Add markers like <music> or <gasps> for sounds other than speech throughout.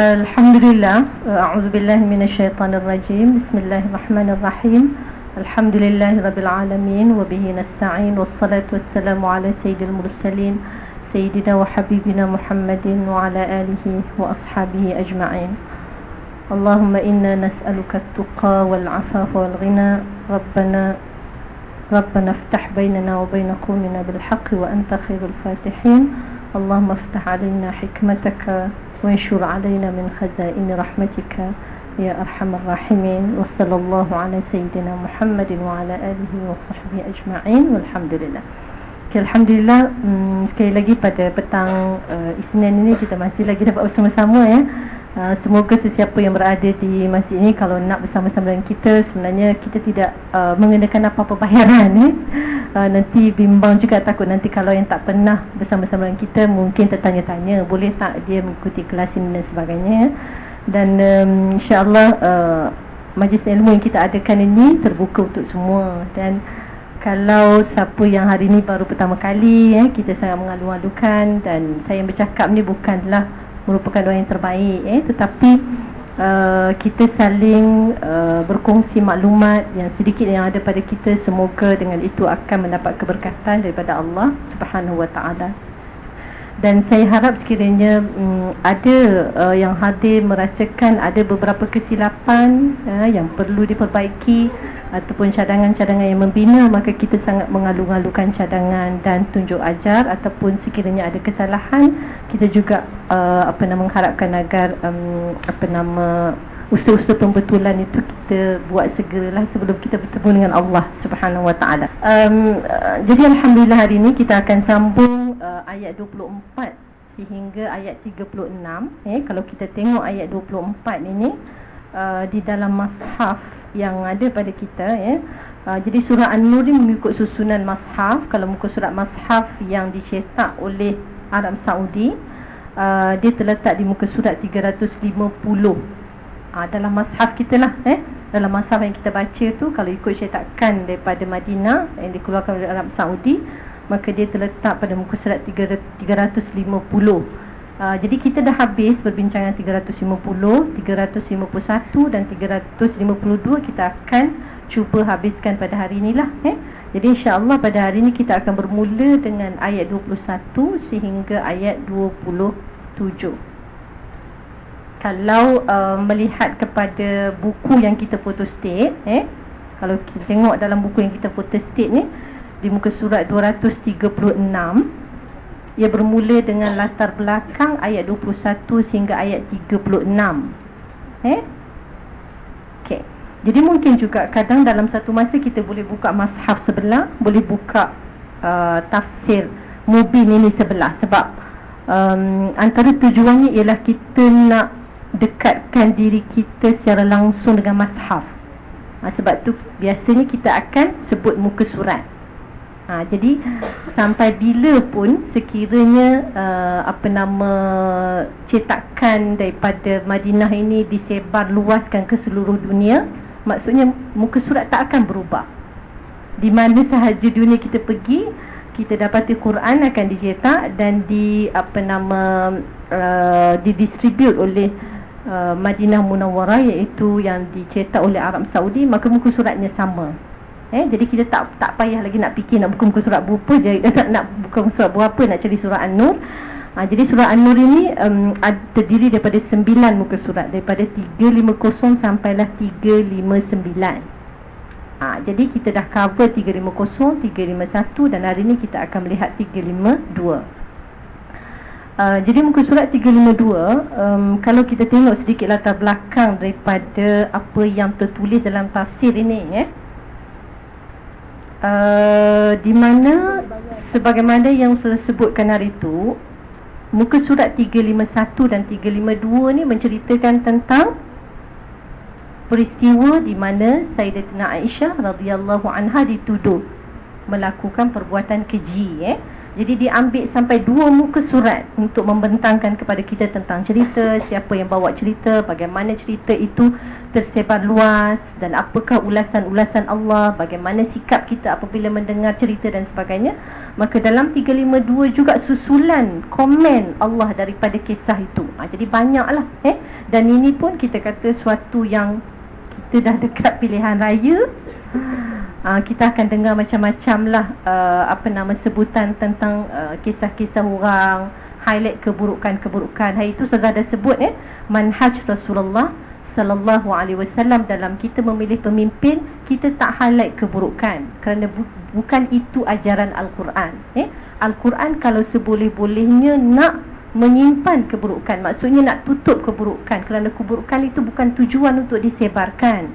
الحمد لله أعوذ بالله من الشيطان الرجيم بسم الله الرحمن الرحيم. الحمد لله رب العالمين وبه نستعين والصلاة والسلام على سيد المرسلين سيدنا وحبيبنا محمد وعلى آله وأصحابه أجمعين. اللهم إنا نسألك التقى والعفاف والغنى. ربنا ربنا افتح بيننا وبين قومنا بالحق وأنت خير الفاتحين. اللهم افتح علينا حكمتك وانشر علينا من خزائن رحمتك يا أرحم الراحمين وصلى الله على سيدنا محمد وعلى آله وصحبه أجمعين والحمد لله Okay, Alhamdulillah um, sekali lagi pada petang uh, Isnin ini kita masih lagi dapat bersama-sama ya. Uh, semoga sesiapa yang berada di masjid ini kalau nak bersama-sama dengan kita sebenarnya kita tidak uh, mengenakan apa-apa bayaran eh. uh, nanti bimbang juga takut nanti kalau yang tak pernah bersama-sama dengan kita mungkin tertanya-tanya boleh tak dia mengikuti kelas ini dan sebagainya ya. dan um, insyaAllah uh, majlis ilmu yang kita adakan ini terbuka untuk semua dan kalau siapa yang hari ini baru pertama kali ya, kita sangat mengalu-alukan dan saya yang bercakap ni bukanlah merupakan doa yang terbaik eh. Tetapi uh, kita saling uh, berkongsi maklumat yang sedikit yang ada pada kita semoga dengan itu akan mendapat keberkatan daripada Allah Subhanahu wa taala dan saya harap sekiranya um, ada uh, yang hadir merasakan ada beberapa kesilapan uh, yang perlu diperbaiki ataupun cadangan-cadangan yang membina maka kita sangat mengalu-alukan cadangan dan tunjuk ajar ataupun sekiranya ada kesalahan kita juga uh, apa nama mengharapkan agar um, apa nama usaha-usaha pembetulan itu kita buat segeralah sebelum kita bertemu dengan Allah Subhanahu Wa Taala. Um, uh, jadi alhamdulillah hari ini kita akan sambung uh, ayat 24 sehingga ayat 36 eh kalau kita tengok ayat 24 ini uh, di dalam mushaf yang ada pada kita ya. Uh, jadi surah An-Nur ni mengikut susunan mushaf. Kalau muka surat mushaf yang dicetak oleh Arab Saudi, uh, dia terletak di muka surat 350. Uh, dalam mushaf kita lah eh. Dalam mushaf yang kita baca tu kalau ikut cetakan daripada Madinah yang dikeluarkan oleh Arab Saudi, maka dia terletak pada muka surat 350. Uh, jadi kita dah habis perbincangan 350, 351 dan 352 kita akan cuba habiskan pada hari inilah eh. Jadi insya-Allah pada hari ini kita akan bermula dengan ayat 21 sehingga ayat 27. Kalau uh, melihat kepada buku yang kita photostate eh kalau kita tengok dalam buku yang kita photostate ni di muka surat 236 ia bermula dengan latar belakang ayat 21 hingga ayat 36. Eh? Okey. Jadi mungkin juga kadang dalam satu masa kita boleh buka mushaf sebelah, boleh buka uh, tafsir Mubin ini sebelah sebab um, antara tujuannya ialah kita nak dekatkan diri kita secara langsung dengan mushaf. Ha, sebab tu biasanya kita akan sebut muka surat ha, Jadi sampai bila pun sekiranya uh, apa nama cetakan daripada Madinah ini disebar luaskan ke seluruh dunia Maksudnya muka surat tak akan berubah. Di mana sahaja dunia kita pergi kita dapati Quran akan dicetak dan di apa nama uh, didistribute oleh uh, Madinah Munawwarah iaitu yang dicetak oleh Arab Saudi maka muka suratnya sama Eh, jadi kita tak tak payah lagi nak fikir nak buka muka surat berapa je <laughs> nak, nak buka surat berapa nak cari surah An-Nur. Ha, jadi surah An-Nur ini um, terdiri daripada 9 muka surat daripada 350 sampailah 359. Ha, jadi kita dah cover 350, 351 dan hari ini kita akan melihat 352. Uh, jadi muka surat 352 um, Kalau kita tengok sedikit latar belakang Daripada apa yang tertulis dalam tafsir ini eh, uh, di mana sebagaimana yang saya sebutkan hari itu muka surat 351 dan 352 ni menceritakan tentang peristiwa di mana Sayyidatina Aisyah radhiyallahu anha dituduh melakukan perbuatan keji eh jadi diambil sampai dua muka surat untuk membentangkan kepada kita tentang cerita siapa yang bawa cerita bagaimana cerita itu tersebar luas dan apakah ulasan-ulasan Allah bagaimana sikap kita apabila mendengar cerita dan sebagainya. Maka dalam 352 juga susulan komen Allah daripada kisah itu. Ha, jadi banyaklah eh. Dan ini pun kita kata suatu yang kita dah dekat pilihan raya uh, kita akan dengar macam-macam lah uh, apa nama sebutan tentang uh, kisah-kisah orang highlight keburukan-keburukan. Hari itu saya dah sebut eh manhaj Rasulullah sallallahu alaihi wasallam dalam kita memilih pemimpin kita tak highlight keburukan kerana bu- bukan itu ajaran al-Quran eh. al-Quran kalau seboleh-bolehnya nak menyimpan keburukan maksudnya nak tutup keburukan kerana keburukan itu bukan tujuan untuk disebarkan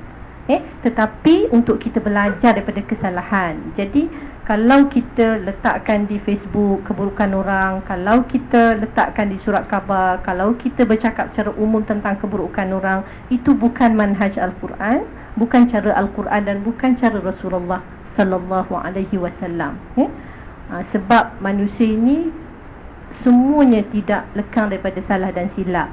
eh tetapi untuk kita belajar daripada kesalahan jadi kalau kita letakkan di Facebook keburukan orang kalau kita letakkan di surat khabar kalau kita bercakap secara umum tentang keburukan orang itu bukan manhaj al-Quran bukan cara al-Quran dan bukan cara Rasulullah sallallahu alaihi wasallam eh ha, sebab manusia ini semuanya tidak lekang daripada salah dan silap.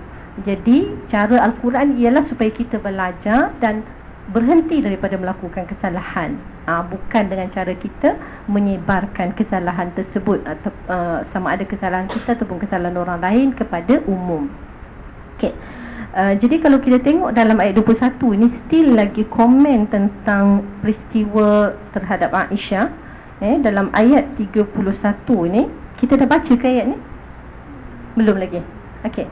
Jadi cara Al-Quran ialah supaya kita belajar dan berhenti daripada melakukan kesalahan. Ha, bukan dengan cara kita menyebarkan kesalahan tersebut atau uh, sama ada kesalahan kita ataupun kesalahan orang lain kepada umum. Okey. Uh, jadi kalau kita tengok dalam ayat 21 ini still lagi komen tentang peristiwa terhadap Aisyah eh dalam ayat 31 ini kita dah baca ke ayat ni? belum lagi okey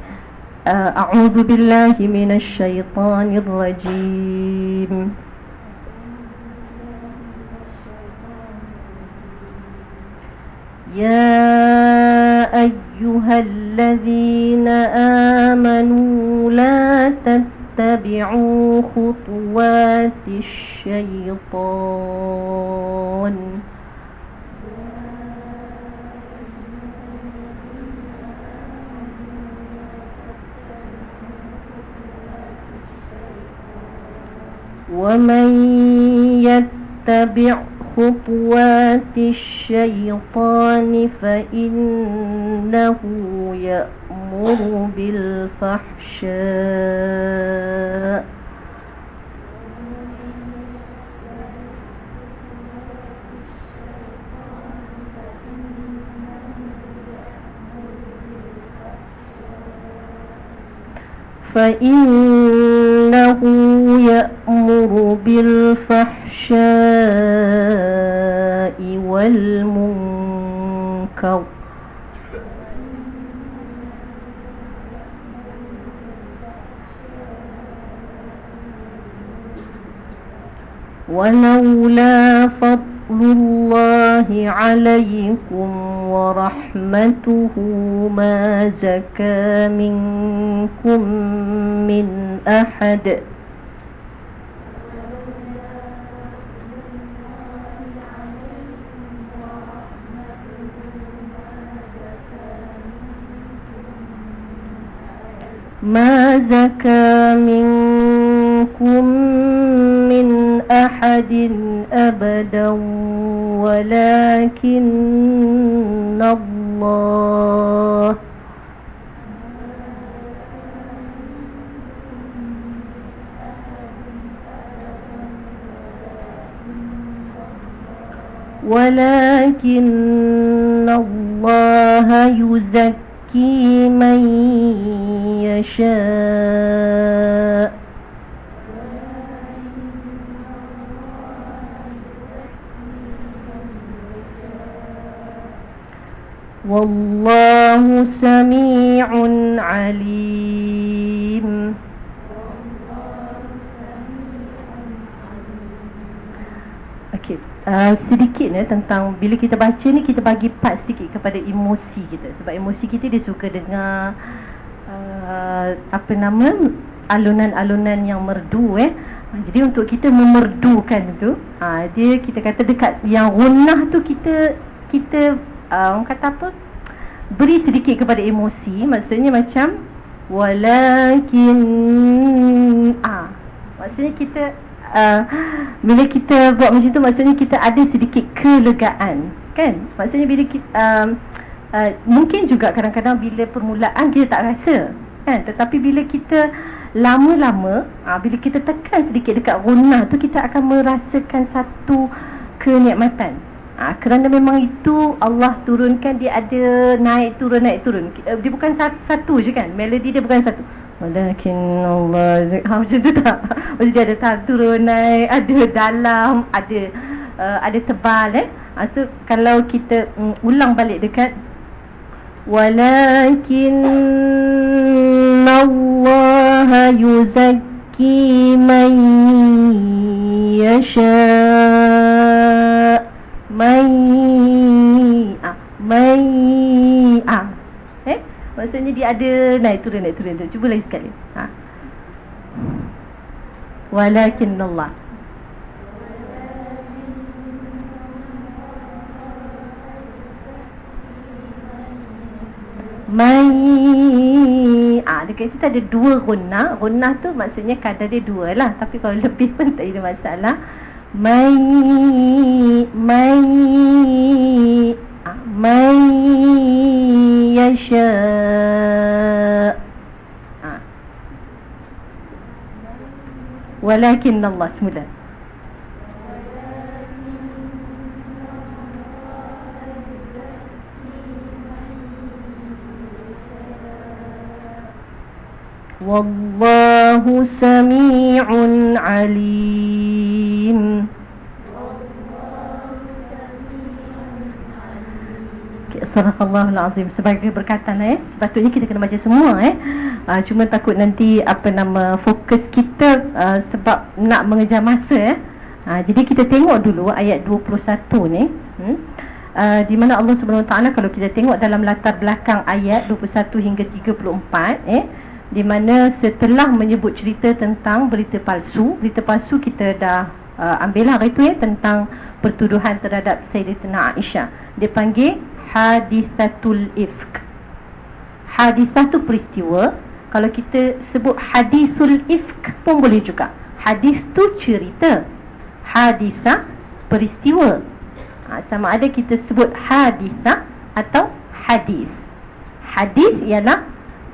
أعوذ بالله من الشيطان الرجيم. يا أيها الذين آمنوا لا تتبعوا خطوات الشيطان. ومن يتبع خطوات الشيطان فإنه يأمر بالفحشاء فإنه يأمر بالفحشاء والمنكر. ولولا فضل الله عليكم ورحمته ما زكى منكم من أحد. ما زكى منكم من أحد أبدا ولكن الله. ولكن الله يزكي من يشاء. والله سميع عليم Okey, uh, sedikit eh tentang bila kita baca ni kita bagi part sedikit kepada emosi kita sebab emosi kita dia suka dengar uh, apa nama alunan-alunan yang merdu eh. Jadi untuk kita memerdukan tu, uh, dia kita kata dekat yang gunah tu kita kita uh, orang kata apa? Beri sedikit kepada emosi, maksudnya macam walakin ah. Maksudnya kita uh, bila kita buat macam tu maksudnya kita ada sedikit kelegaan, kan? Maksudnya bila kita um, uh, mungkin juga kadang-kadang bila permulaan kita tak rasa, kan? Tetapi bila kita lama-lama ha, bila kita tekan sedikit dekat guna tu kita akan merasakan satu kenikmatan ha, Kerana memang itu Allah turunkan Dia ada naik turun naik turun. Eh, dia bukan satu je kan? Melodi dia bukan satu. Walakin Allah ha, Macam tu tak? <laughs> Macam dia ada tak turun naik Ada dalam Ada uh, ada tebal eh? Ha, So kalau kita um, ulang balik dekat Walakin Allah yuzakki man yashaa mai ah mai ah eh maksudnya dia ada naik turun naik turun tu. Cuba lagi sekali. Ha? Walakin Allah mai ah dekat situ ada dua gunnah gunnah tu maksudnya kadar dia dua lah. Tapi kalau lebih pun tak ada masalah. Mai Mai ah, Mai Yasha ah. Walakin Allah والله سميع عليم Sadaqallahul Azim Sebagai berkatan eh Sepatutnya kita kena baca semua eh uh, Cuma takut nanti Apa nama Fokus kita uh, Sebab nak mengejar masa eh uh, Jadi kita tengok dulu Ayat 21 ni hmm? uh, Di mana Allah SWT Kalau kita tengok dalam latar belakang Ayat 21 hingga 34 eh di mana setelah menyebut cerita tentang berita palsu berita palsu kita dah uh, ambil lah hari tu ya tentang pertuduhan terhadap Sayyidatina Aisyah. Dia panggil hadisatul ifk. Hadisah tu peristiwa kalau kita sebut hadisul ifk pun boleh juga. Hadis tu cerita hadisah peristiwa. Ha, sama ada kita sebut hadisah atau hadis. Hadis ialah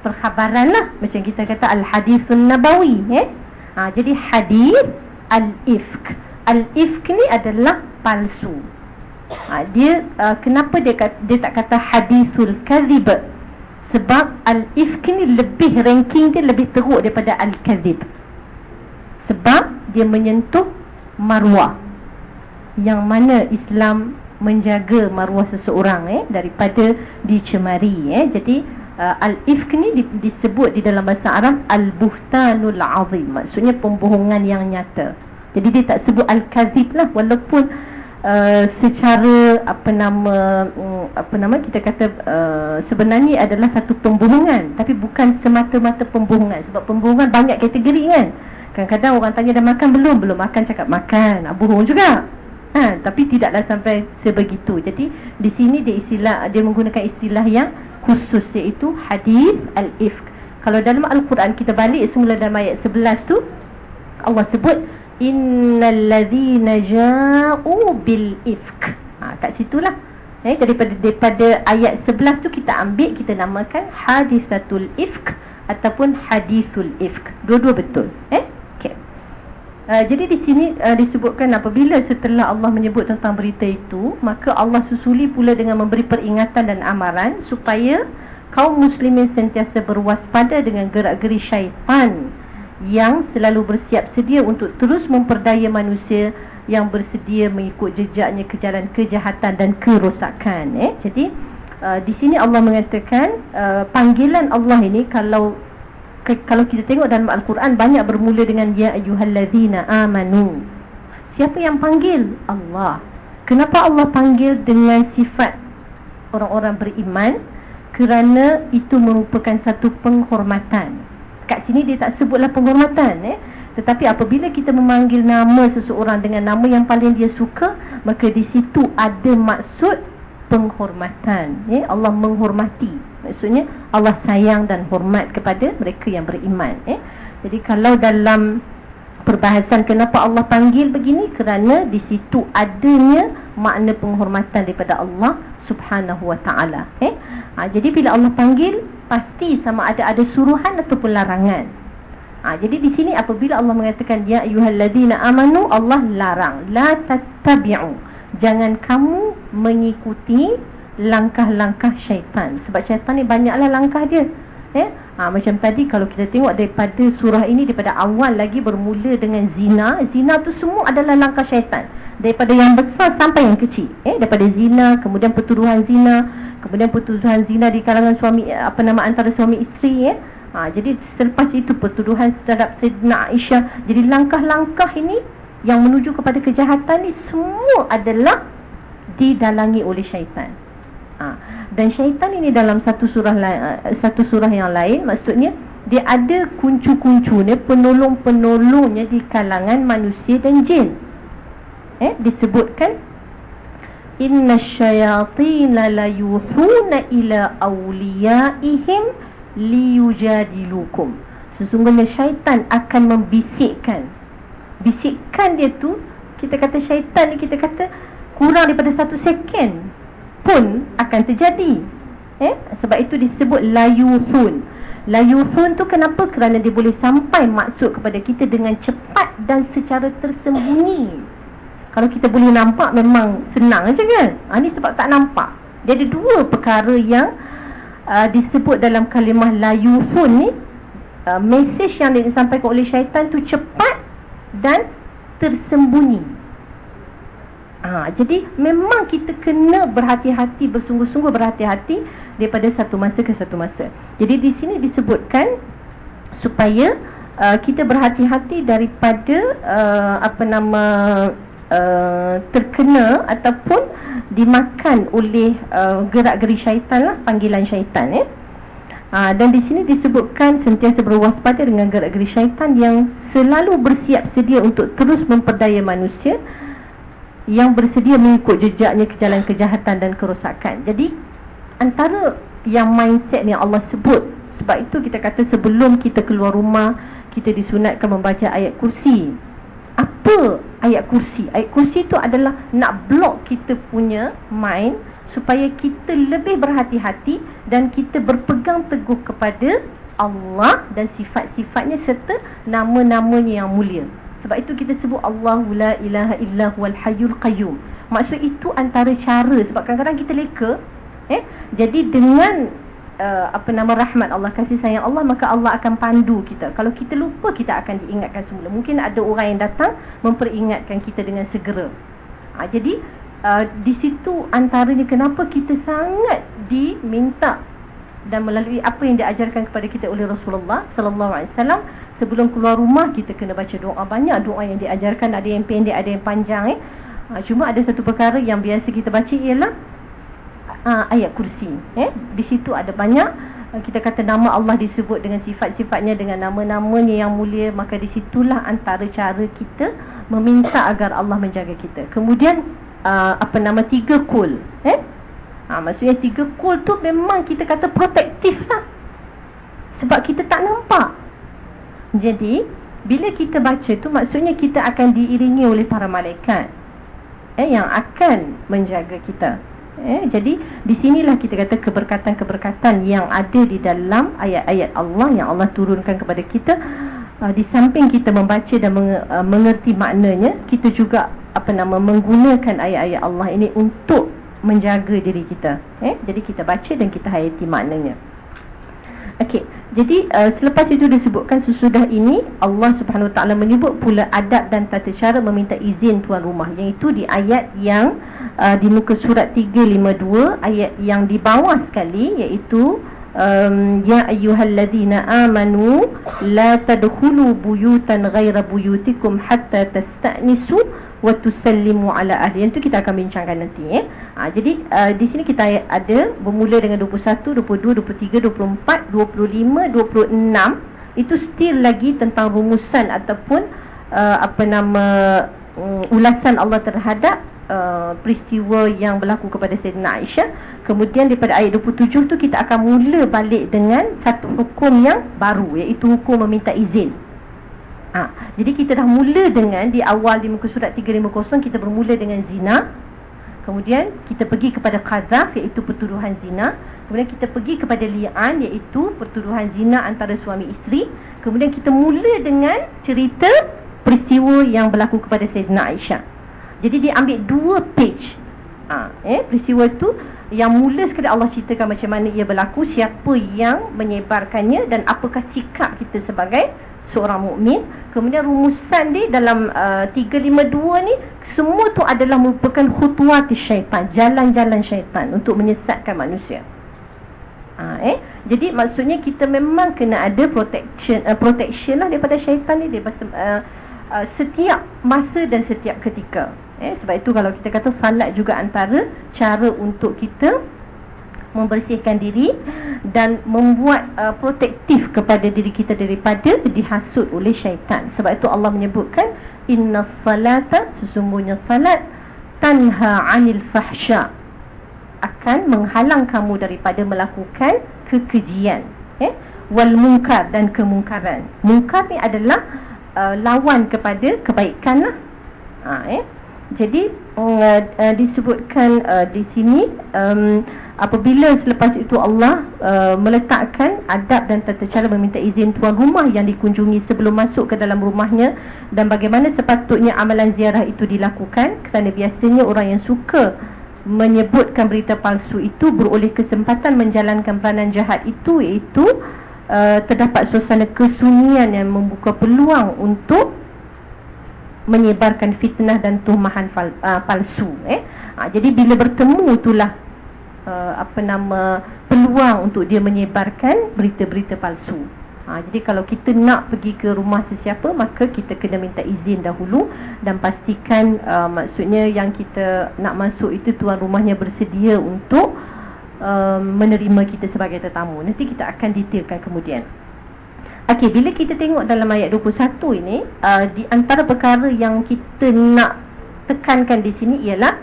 perkhabaran lah. Macam kita kata al-hadisun nabawi eh ha, jadi hadis al-ifk. Al-ifk ni adalah palsu. Ha, dia uh, kenapa dia dia tak kata hadisul kadhib? Sebab al-ifk ni lebih ranking dia lebih teruk daripada al-kadhib. Sebab dia menyentuh marwah. Yang mana Islam menjaga marwah seseorang eh daripada dicemari eh. Jadi uh, al-ifk ni di, disebut di dalam bahasa Arab al-buhtanul azim. Maksudnya pembohongan yang nyata. Jadi dia tak sebut al-kazib lah. Walaupun uh, secara apa nama um, apa nama kita kata uh, sebenarnya adalah satu pembohongan. Tapi bukan semata-mata pembohongan. Sebab pembohongan banyak kategori kan. Kadang-kadang orang tanya dah makan belum? Belum makan cakap makan. Nak bohong juga. Ha, tapi tidaklah sampai sebegitu. Jadi di sini dia istilah dia menggunakan istilah yang khusus iaitu hadis al-ifk. Kalau dalam al-Quran kita balik semula dalam ayat 11 tu Allah sebut innal ladzina ja'u bil ifk. Ha kat situlah. Eh daripada daripada ayat 11 tu kita ambil kita namakan hadisatul ifk ataupun hadisul ifk. Dua-dua betul. Eh Uh, jadi di sini uh, disebutkan apabila setelah Allah menyebut tentang berita itu maka Allah susuli pula dengan memberi peringatan dan amaran supaya kaum muslimin sentiasa berwaspada dengan gerak-geri syaitan yang selalu bersiap sedia untuk terus memperdaya manusia yang bersedia mengikut jejaknya ke jalan kejahatan dan kerosakan eh. Jadi uh, di sini Allah mengatakan uh, panggilan Allah ini kalau ke, kalau kita tengok dalam Al-Quran banyak bermula dengan ya ayyuhallazina amanu. Siapa yang panggil? Allah. Kenapa Allah panggil dengan sifat orang-orang beriman? Kerana itu merupakan satu penghormatan. Kat sini dia tak sebutlah penghormatan eh. Tetapi apabila kita memanggil nama seseorang dengan nama yang paling dia suka, maka di situ ada maksud penghormatan. Ya, Allah menghormati. Maksudnya Allah sayang dan hormat kepada mereka yang beriman. Eh? Jadi kalau dalam perbahasan kenapa Allah panggil begini kerana di situ adanya makna penghormatan daripada Allah Subhanahu Wa Taala. Eh? Ha, jadi bila Allah panggil pasti sama ada ada suruhan ataupun larangan. Ha, jadi di sini apabila Allah mengatakan ya ayyuhallazina amanu Allah larang la tattabi'u. Jangan kamu mengikuti langkah-langkah syaitan. Sebab syaitan ni banyaklah langkah dia. Eh? Ha, macam tadi kalau kita tengok daripada surah ini daripada awal lagi bermula dengan zina. Zina tu semua adalah langkah syaitan daripada yang besar sampai yang kecil eh daripada zina kemudian pertuduhan zina kemudian pertuduhan zina di kalangan suami apa nama antara suami isteri eh ha, jadi selepas itu pertuduhan terhadap Sayyidina Aisyah jadi langkah-langkah ini yang menuju kepada kejahatan ni semua adalah didalangi oleh syaitan ha, dan syaitan ini dalam satu surah uh, satu surah yang lain maksudnya dia ada kuncu-kuncunya penolong-penolongnya di kalangan manusia dan jin. Eh disebutkan inna syayatin la yuhuna ila awliyaihim liyujadilukum. Sesungguhnya syaitan akan membisikkan. Bisikkan dia tu kita kata syaitan ni kita kata kurang daripada satu second pun akan terjadi. Eh? Sebab itu disebut layuhun layuhun tu kenapa? Kerana dia boleh sampai maksud kepada kita dengan cepat dan secara tersembunyi. Kalau kita boleh nampak memang senang aja kan? Ha, Ni sebab tak nampak. Dia ada dua perkara yang uh, Disebut dalam kalimah layufun ni. Uh, Mesej yang disampaikan oleh syaitan tu cepat Dan tersembunyi ha, Jadi memang kita kena berhati-hati Bersungguh-sungguh berhati-hati Daripada satu masa ke satu masa Jadi di sini disebutkan Supaya uh, kita berhati-hati daripada uh, Apa nama uh, terkena ataupun dimakan oleh uh, gerak-geri syaitan lah panggilan syaitan ya. Uh, dan di sini disebutkan sentiasa berwaspada dengan gerak-geri syaitan yang selalu bersiap sedia untuk terus memperdaya manusia yang bersedia mengikut jejaknya ke jalan kejahatan dan kerosakan. Jadi antara yang mindset yang Allah sebut sebab itu kita kata sebelum kita keluar rumah kita disunatkan membaca ayat kursi apa ayat kursi? Ayat kursi itu adalah nak block kita punya mind supaya kita lebih berhati-hati dan kita berpegang teguh kepada Allah dan sifat-sifatnya serta nama-namanya yang mulia. Sebab itu kita sebut Allahu la ilaha illa huwal hayyul qayyum. Maksud itu antara cara. Sebab kadang-kadang kita leka eh? Jadi dengan uh, apa nama rahmat Allah kasih sayang Allah maka Allah akan pandu kita. Kalau kita lupa kita akan diingatkan semula. Mungkin ada orang yang datang memperingatkan kita dengan segera. Ha, jadi uh, di situ antaranya kenapa kita sangat diminta dan melalui apa yang diajarkan kepada kita oleh Rasulullah sallallahu alaihi wasallam sebelum keluar rumah kita kena baca doa banyak. Doa yang diajarkan ada yang pendek ada yang panjang eh. Ha, cuma ada satu perkara yang biasa kita baca ialah uh, ayat kursi eh. Di situ ada banyak uh, kita kata nama Allah disebut dengan sifat-sifatnya dengan nama-namanya yang mulia. Maka di situlah antara cara kita meminta agar Allah menjaga kita. Kemudian uh, apa nama tiga kul eh. Ha, maksudnya tiga kul tu memang kita kata protektif lah sebab kita tak nampak jadi bila kita baca tu maksudnya kita akan diiringi oleh para malaikat eh yang akan menjaga kita Eh, jadi di sinilah kita kata keberkatan-keberkatan yang ada di dalam ayat-ayat Allah yang Allah turunkan kepada kita. Uh, di samping kita membaca dan meng, uh, mengerti maknanya, kita juga apa nama menggunakan ayat-ayat Allah ini untuk menjaga diri kita. Eh, jadi kita baca dan kita hayati maknanya. Okey, jadi uh, selepas itu disebutkan sesudah ini Allah Subhanahu Wa Taala menyebut pula adab dan tata cara meminta izin tuan rumah. Iaitu di ayat yang uh, di muka surat 352 ayat yang di bawah sekali iaitu um, ya ayyuhallazina amanu la tadkhulu buyutan ghaira buyutikum hatta tasta'nisu wa tusallimu ala ahli. Yang tu kita akan bincangkan nanti ya. Ha, jadi uh, di sini kita ada bermula dengan 21, 22, 23, 24, 25, 26 itu still lagi tentang rumusan ataupun uh, apa nama um, ulasan Allah terhadap uh, peristiwa yang berlaku kepada Sayyidina Aisyah. Kemudian daripada ayat 27 tu kita akan mula balik dengan satu hukum yang baru iaitu hukum meminta izin. Ha, jadi kita dah mula dengan di awal di muka surat 350 kita bermula dengan zina. kemudian kita pergi kepada qazaf iaitu pertuduhan zina kemudian kita pergi kepada li'an iaitu pertuduhan zina antara suami isteri kemudian kita mula dengan cerita peristiwa yang berlaku kepada Sayyidina Aisyah jadi dia ambil dua page. Ha, eh, peristiwa itu yang mula sekali Allah ceritakan macam mana ia berlaku siapa yang menyebarkannya dan apakah sikap kita sebagai seorang mukmin. Kemudian rumusan dia dalam uh, 352 ni semua tu adalah merupakan khutuat syaitan jalan-jalan syaitan untuk menyesatkan manusia. Ha, eh jadi maksudnya kita memang kena ada protection uh, protection lah daripada syaitan ni daripada uh, uh, setiap masa dan setiap ketika eh sebab itu kalau kita kata salat juga antara cara untuk kita membersihkan diri dan membuat uh, protektif kepada diri kita daripada dihasut oleh syaitan. Sebab itu Allah menyebutkan inna salata sesungguhnya salat tanha 'anil fahsya akan menghalang kamu daripada melakukan kekejian, eh wal munkar dan kemungkaran. Munkar ni adalah uh, lawan kepada kebaikan lah. Ha, eh jadi uh, uh, disebutkan uh, di sini um, apabila selepas itu Allah uh, meletakkan adab dan tata cara meminta izin tuan rumah yang dikunjungi sebelum masuk ke dalam rumahnya dan bagaimana sepatutnya amalan ziarah itu dilakukan kerana biasanya orang yang suka menyebutkan berita palsu itu beroleh kesempatan menjalankan peranan jahat itu iaitu uh, terdapat suasana kesunyian yang membuka peluang untuk menyebarkan fitnah dan tumahan fal, uh, palsu eh. Ha, jadi bila bertemu itulah uh, apa nama peluang untuk dia menyebarkan berita-berita palsu. Ha, jadi kalau kita nak pergi ke rumah sesiapa maka kita kena minta izin dahulu dan pastikan uh, maksudnya yang kita nak masuk itu tuan rumahnya bersedia untuk uh, menerima kita sebagai tetamu. Nanti kita akan detailkan kemudian Okey, bila kita tengok dalam ayat 21 ini, uh, di antara perkara yang kita nak tekankan di sini ialah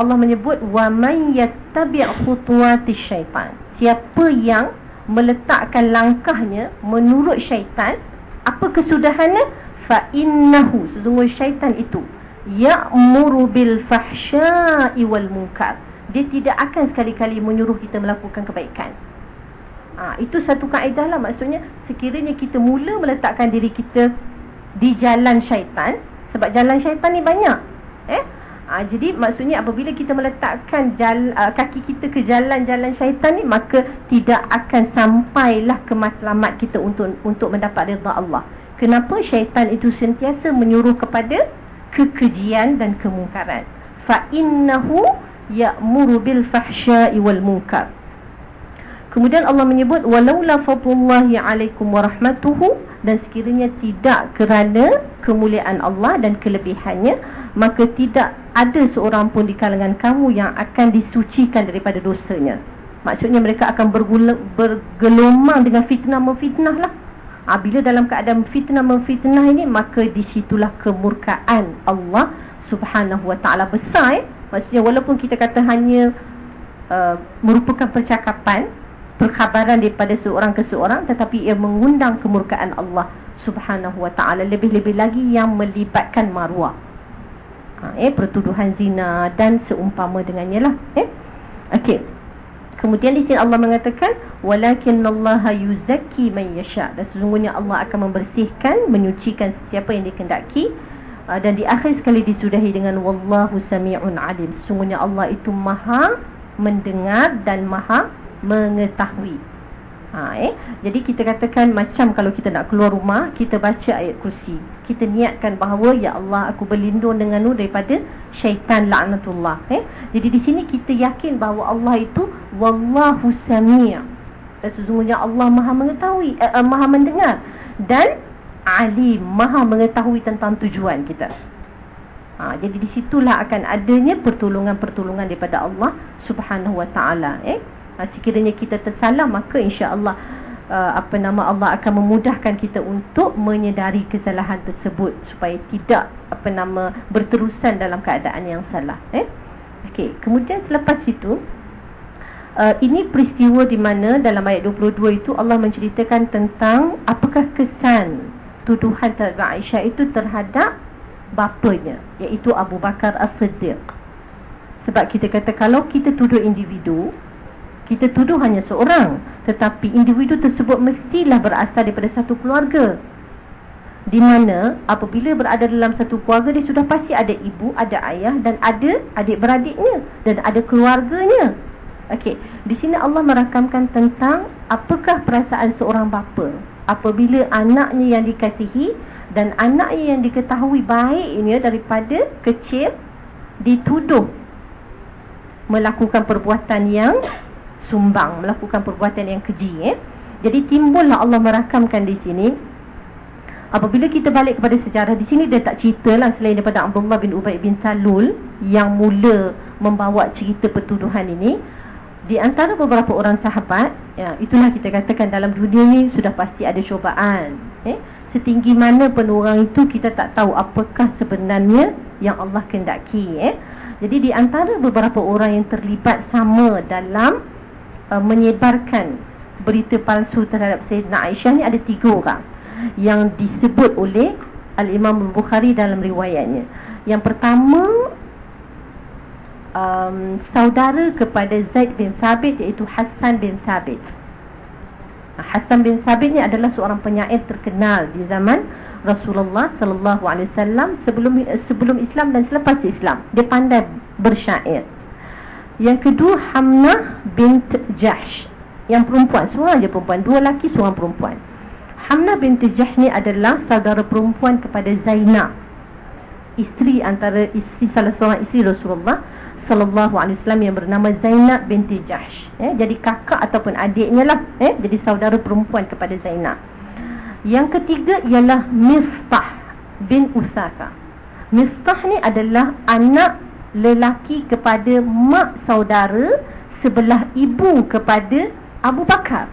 Allah menyebut wa man yattabi' khutuwati syaitan. Siapa yang meletakkan langkahnya menurut syaitan, apa kesudahannya? Fa innahu sesungguhnya syaitan itu ya'muru bil fahsya'i wal munkar. Dia tidak akan sekali-kali menyuruh kita melakukan kebaikan ha, Itu satu kaedah lah. Maksudnya sekiranya kita mula meletakkan diri kita Di jalan syaitan Sebab jalan syaitan ni banyak eh? Ha, jadi maksudnya apabila kita meletakkan jala, uh, kaki kita ke jalan-jalan syaitan ni Maka tidak akan sampailah ke matlamat kita untuk untuk mendapat rida Allah. Kenapa syaitan itu sentiasa menyuruh kepada kekejian dan kemungkaran? Fa'innahu ya'muru bil fahsya'i wal munkar Kemudian Allah menyebut walaula fadlullahi alaikum warahmatuhu dan sekiranya tidak kerana kemuliaan Allah dan kelebihannya maka tidak ada seorang pun di kalangan kamu yang akan disucikan daripada dosanya. Maksudnya mereka akan bergelomang dengan fitnah memfitnah lah. Ha, bila dalam keadaan fitnah memfitnah ini maka disitulah kemurkaan Allah Subhanahu wa taala besar. Eh? Maksudnya walaupun kita kata hanya uh, merupakan percakapan perkhabaran daripada seorang ke seorang tetapi ia mengundang kemurkaan Allah Subhanahu wa taala lebih-lebih lagi yang melibatkan marwah. Ha, eh pertuduhan zina dan seumpama dengannya lah eh. Okey. Kemudian di sini Allah mengatakan walakinallaha yuzakki man yasha dan sesungguhnya Allah akan membersihkan menyucikan sesiapa yang dikehendaki uh, dan di akhir sekali disudahi dengan wallahu samiun alim. Sesungguhnya Allah itu Maha mendengar dan Maha mengetahui. Ha, eh? Jadi kita katakan macam kalau kita nak keluar rumah, kita baca ayat kursi. Kita niatkan bahawa ya Allah aku berlindung denganmu daripada syaitan laknatullah. Eh? Jadi di sini kita yakin bahawa Allah itu wallahu sami'. Dan sesungguhnya Allah Maha mengetahui, eh, eh, Maha mendengar dan alim, Maha mengetahui tentang tujuan kita. Ha, jadi di situlah akan adanya pertolongan-pertolongan daripada Allah Subhanahu wa taala, eh? Uh, sekiranya kita tersalah maka insya-Allah uh, apa nama Allah akan memudahkan kita untuk menyedari kesalahan tersebut supaya tidak apa nama berterusan dalam keadaan yang salah eh? Okey kemudian selepas itu uh, ini peristiwa di mana dalam ayat 22 itu Allah menceritakan tentang apakah kesan tuduhan terhadap Aisyah itu terhadap bapanya iaitu Abu Bakar As-Siddiq. Sebab kita kata kalau kita tuduh individu Kita tuduh hanya seorang. Tetapi individu tersebut mestilah berasal daripada satu keluarga. Di mana apabila berada dalam satu keluarga dia sudah pasti ada ibu, ada ayah dan ada adik-beradiknya dan ada keluarganya. Okey, di sini Allah merakamkan tentang apakah perasaan seorang bapa. Apabila anaknya yang dikasihi dan anaknya yang diketahui baiknya daripada kecil dituduh melakukan perbuatan yang sumbang, melakukan perbuatan yang keji eh. Jadi timbullah Allah merakamkan di sini. Apabila kita balik kepada sejarah di sini dia tak ceritalah selain daripada Abdullah bin Ubay bin Salul yang mula membawa cerita pertuduhan ini. Di antara beberapa orang sahabat ya itulah kita katakan dalam dunia ni sudah pasti ada cubaan eh. Setinggi mana pun orang itu kita tak tahu apakah sebenarnya yang Allah kehendaki eh. Jadi di antara beberapa orang yang terlibat sama dalam uh, menyebarkan berita palsu terhadap Sayyidina Aisyah ni ada tiga orang yang disebut oleh Al-Imam Al-Bukhari dalam riwayatnya. Yang pertama um, saudara kepada Zaid bin Thabit iaitu Hassan bin Thabit. Hassan bin Thabit ni adalah seorang penyair terkenal di zaman Rasulullah sallallahu alaihi wasallam sebelum sebelum Islam dan selepas Islam. Dia pandai bersyair. Yang kedua Hamnah bint Jahsh. Yang perempuan, seorang je perempuan, dua lelaki, seorang perempuan. Hamna binti Jahsh ni adalah saudara perempuan kepada Zainab. Isteri antara isteri salah seorang isteri Rasulullah sallallahu alaihi wasallam yang bernama Zainab binti Jahsh. Eh jadi kakak ataupun adiknya lah eh jadi saudara perempuan kepada Zainab. Yang ketiga ialah Mistah bin Usaka. Mistah ni adalah anak lelaki kepada mak saudara sebelah ibu kepada Abu Bakar.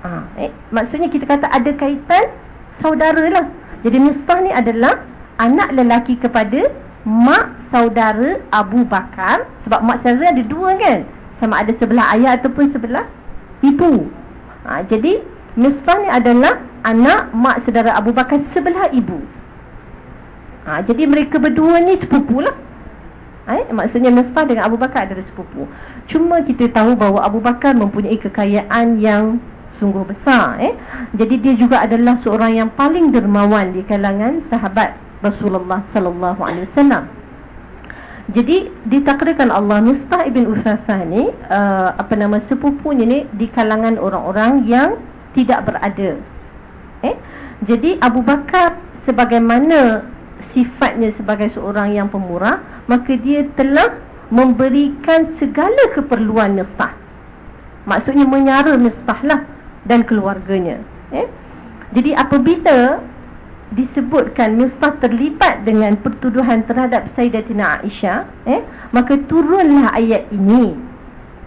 Ha, eh, Maksudnya kita kata ada kaitan Saudara lah. Jadi Mistah ni adalah Anak lelaki kepada Mak saudara Abu Bakar. Sebab mak saudara ada dua kan? Sama ada sebelah ayah ataupun sebelah Ibu. Ha, Jadi Mistah ni adalah Anak mak saudara Abu Bakar sebelah ibu. Ha, Jadi mereka berdua ni sepupu lah Eh, maksudnya Mistah dengan Abu Bakar adalah sepupu Cuma kita tahu bahawa Abu Bakar mempunyai kekayaan yang sungguh besar eh. Jadi dia juga adalah seorang yang paling dermawan di kalangan sahabat Rasulullah sallallahu alaihi wasallam. Jadi ditakdirkan Allah Mistah ibn Usasah ni uh, apa nama sepupunya ni di kalangan orang-orang yang tidak berada. Eh? Jadi Abu Bakar sebagaimana sifatnya sebagai seorang yang pemurah, maka dia telah memberikan segala keperluan Mistah. Maksudnya menyara Mistah lah dan keluarganya eh? Jadi apabila disebutkan Mistah terlibat dengan pertuduhan terhadap Sayyidatina Aisyah eh? Maka turunlah ayat ini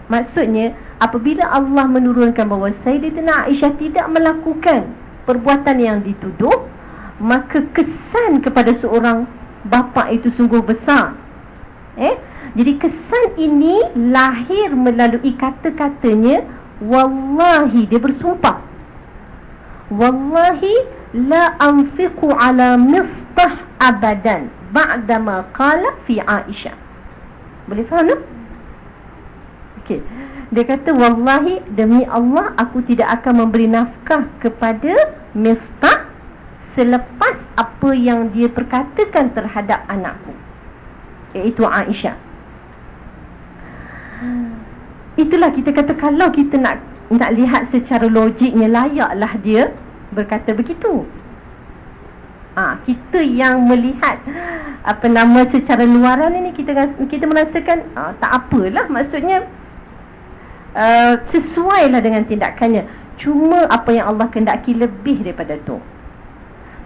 Maksudnya apabila Allah menurunkan bahawa Sayyidatina Aisyah tidak melakukan perbuatan yang dituduh Maka kesan kepada seorang bapa itu sungguh besar eh? Jadi kesan ini lahir melalui kata-katanya Wallahi dia bersumpah Wallahi la anfiqu ala mistah abadan ba'dama qala fi Aisyah Boleh faham tak? Okey. Dia kata wallahi demi Allah aku tidak akan memberi nafkah kepada Mistah selepas apa yang dia perkatakan terhadap anakku iaitu Aisyah. Itulah kita kata kalau kita nak nak lihat secara logiknya layaklah dia berkata begitu. Ah, ha, kita yang melihat <gasps> apa nama secara luaran ini kita kita merasakan ha, tak apalah maksudnya uh, sesuailah dengan tindakannya. Cuma apa yang Allah kehendaki lebih daripada tu.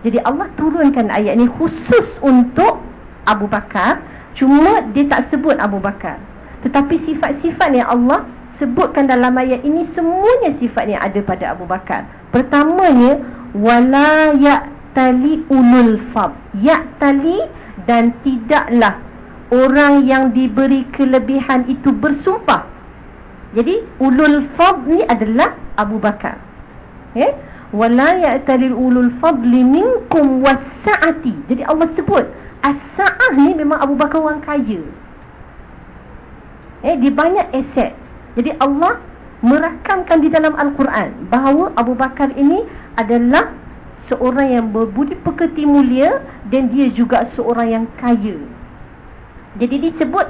Jadi Allah turunkan ayat ini khusus untuk Abu Bakar, cuma dia tak sebut Abu Bakar. Tetapi sifat-sifat yang Allah sebutkan dalam ayat ini semuanya sifat yang ada pada Abu Bakar. Pertamanya wala ya'tali ulul fab. Ya'tali dan tidaklah orang yang diberi kelebihan itu bersumpah. Jadi ulul fab ni adalah Abu Bakar. Ya? Okay? Wala ya'tali ulul fadli minkum wasa'ati. Jadi Allah sebut as-sa'ah ni memang Abu Bakar orang kaya. Eh, dia banyak aset. Jadi Allah merakamkan di dalam Al-Quran bahawa Abu Bakar ini adalah seorang yang berbudi pekerti mulia dan dia juga seorang yang kaya. Jadi disebut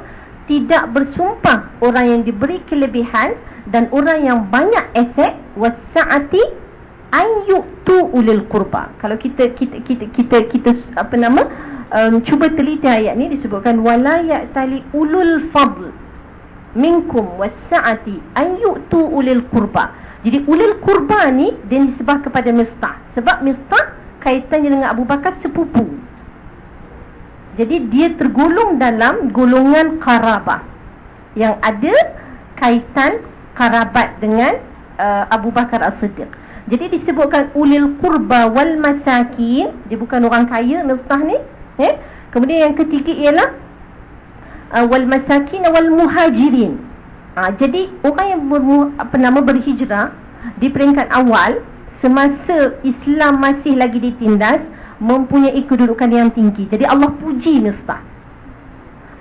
tidak bersumpah orang yang diberi kelebihan dan orang yang banyak efek wasaati ayyutu ulil qurba. Kalau kita kita kita kita, kita apa nama um, cuba teliti ayat ni disebutkan wala ya'tali ulul fadl minkum wasaati ayyutu ulil qurba. Jadi ulil qurba ni dia disebut kepada Mistah. Sebab Mistah kaitannya dengan Abu Bakar sepupu. Jadi dia tergolong dalam golongan karabah yang ada kaitan karabat dengan uh, Abu Bakar As-Siddiq. Jadi disebutkan ulil qurba wal masakin, dia bukan orang kaya Mistah ni, eh? Kemudian yang ketiga ialah uh, wal masakin wal muhajirin. Uh, jadi orang yang ber, apa nama berhijrah di peringkat awal semasa Islam masih lagi ditindas mempunyai kedudukan yang tinggi. Jadi Allah puji Mistah.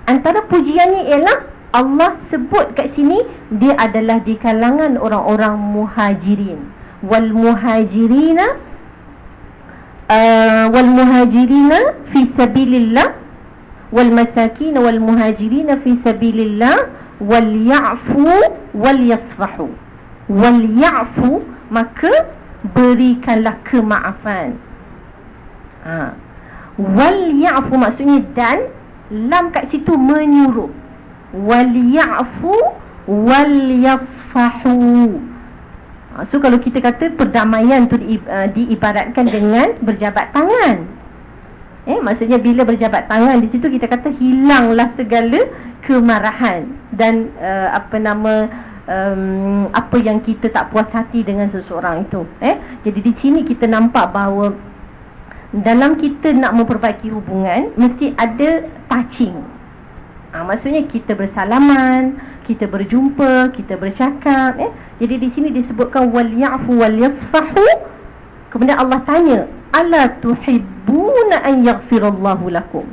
Antara pujiannya ialah Allah sebut kat sini dia adalah di kalangan orang-orang muhajirin. Wal muhajirina Uh, wal muhajirina fi sabilillah wal masakin wal muhajirina fi sabilillah wal ya'fu wal yasfahu wal ya'fu maka berikanlah kemaafan. Ha. wal ya'fu maksudnya dan lam kat situ menyuruh. wal ya'fu wal yasfahu so kalau kita kata perdamaian tu di, uh, diibaratkan dengan berjabat tangan. Eh maksudnya bila berjabat tangan di situ kita kata hilanglah segala kemarahan dan uh, apa nama um, apa yang kita tak puas hati dengan seseorang itu. Eh jadi di sini kita nampak bahawa dalam kita nak memperbaiki hubungan mesti ada touching. Ha, maksudnya kita bersalaman, kita berjumpa, kita bercakap eh. Jadi di sini disebutkan wal ya'fu wal yasfahu. Kemudian Allah tanya, "Ala tuhibbuna an yaghfirallahu lakum?"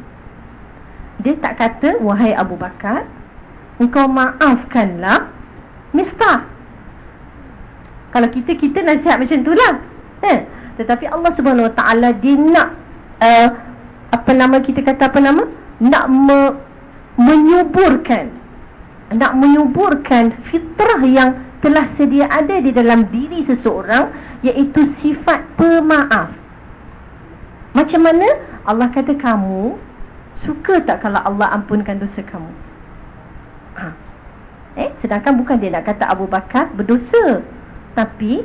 Dia tak kata, "Wahai Abu Bakar, engkau maafkanlah Mistah." Kalau kita kita nasihat macam itulah. Eh, tetapi Allah Subhanahu Wa Taala dia nak uh, apa nama kita kata apa nama? Nak me, menyuburkan nak menyuburkan fitrah yang telah sedia ada di dalam diri seseorang iaitu sifat pemaaf. Macam mana Allah kata kamu suka tak kalau Allah ampunkan dosa kamu? Ha. Eh, sedangkan bukan dia nak kata Abu Bakar berdosa, tapi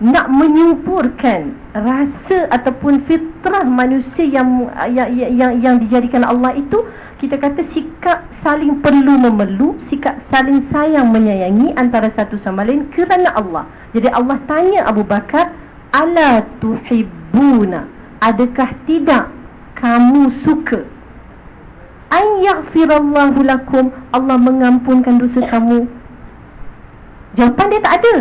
nak menyuburkan rasa ataupun fitrah manusia yang yang yang, yang dijadikan Allah itu kita kata sikap saling perlu memerlu, sikap saling sayang menyayangi antara satu sama lain kerana Allah. Jadi Allah tanya Abu Bakar, "Ala tuhibbuna? Adakah tidak kamu suka an yaghfirallahu lakum? Allah mengampunkan dosa kamu?" Jawapan dia tak ada.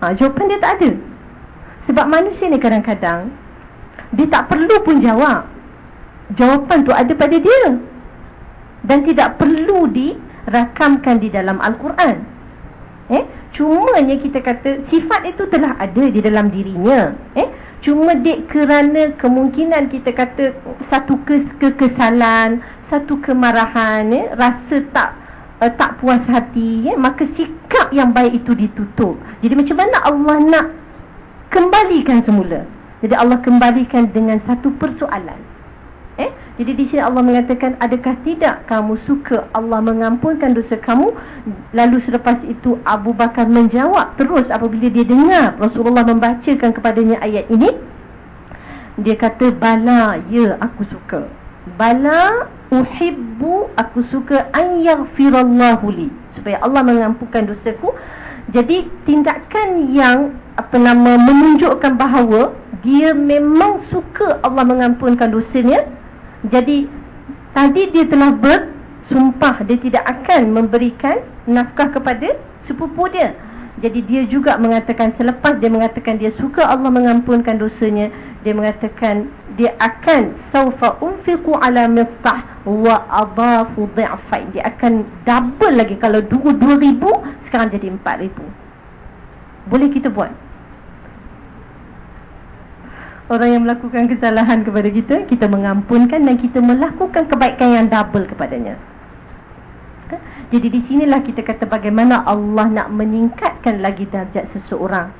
Ha, jawapan dia tak ada. Sebab manusia ni kadang-kadang dia tak perlu pun jawab. Jawapan tu ada pada dia. Dan tidak perlu dirakamkan di dalam Al-Quran. Eh cumanya kita kata sifat itu telah ada di dalam dirinya. Eh cuma dek kerana kemungkinan kita kata satu kes kekesalan satu kemarahan eh rasa tak uh, tak puas hati eh maka sikap yang baik itu ditutup jadi macam mana Allah nak kembalikan semula jadi Allah kembalikan dengan satu persoalan Eh? Jadi di sini Allah mengatakan adakah tidak kamu suka Allah mengampunkan dosa kamu? Lalu selepas itu Abu Bakar menjawab terus apabila dia dengar Rasulullah membacakan kepadanya ayat ini. Dia kata bala ya aku suka. Bala uhibbu aku suka an yaghfirallahu li supaya Allah mengampunkan dosaku. Jadi tindakan yang apa nama menunjukkan bahawa dia memang suka Allah mengampunkan dosanya jadi tadi dia telah bersumpah dia tidak akan memberikan nafkah kepada sepupu dia. Jadi dia juga mengatakan selepas dia mengatakan dia suka Allah mengampunkan dosanya, dia mengatakan dia akan saufa unfiqu ala miftah wa adafu dhi'fain. Dia akan double lagi kalau dulu 2000 sekarang jadi 4000. Boleh kita buat? Orang yang melakukan kesalahan kepada kita, kita mengampunkan dan kita melakukan kebaikan yang double kepadanya. Jadi di sinilah kita kata bagaimana Allah nak meningkatkan lagi darjat seseorang.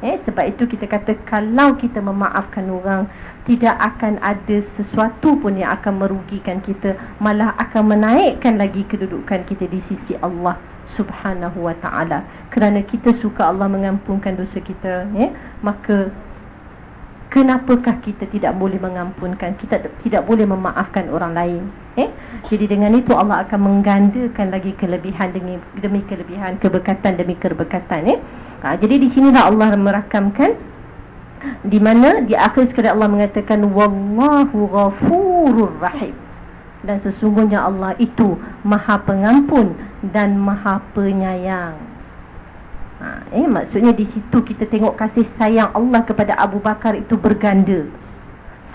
Eh, sebab itu kita kata kalau kita memaafkan orang tidak akan ada sesuatu pun yang akan merugikan kita malah akan menaikkan lagi kedudukan kita di sisi Allah Subhanahu wa taala. Kerana kita suka Allah mengampunkan dosa kita eh maka kenapakah kita tidak boleh mengampunkan? Kita tidak boleh memaafkan orang lain eh? Jadi dengan itu Allah akan menggandakan lagi kelebihan demi demi kelebihan keberkatan demi keberkatan eh? Ha, jadi di sinilah Allah merakamkan. Di mana? Di akhir sekali Allah mengatakan wallahu ghafurur rahim. Dan sesungguhnya Allah itu maha pengampun dan maha penyayang. Ha, eh, maksudnya di situ kita tengok kasih sayang Allah kepada Abu Bakar itu berganda.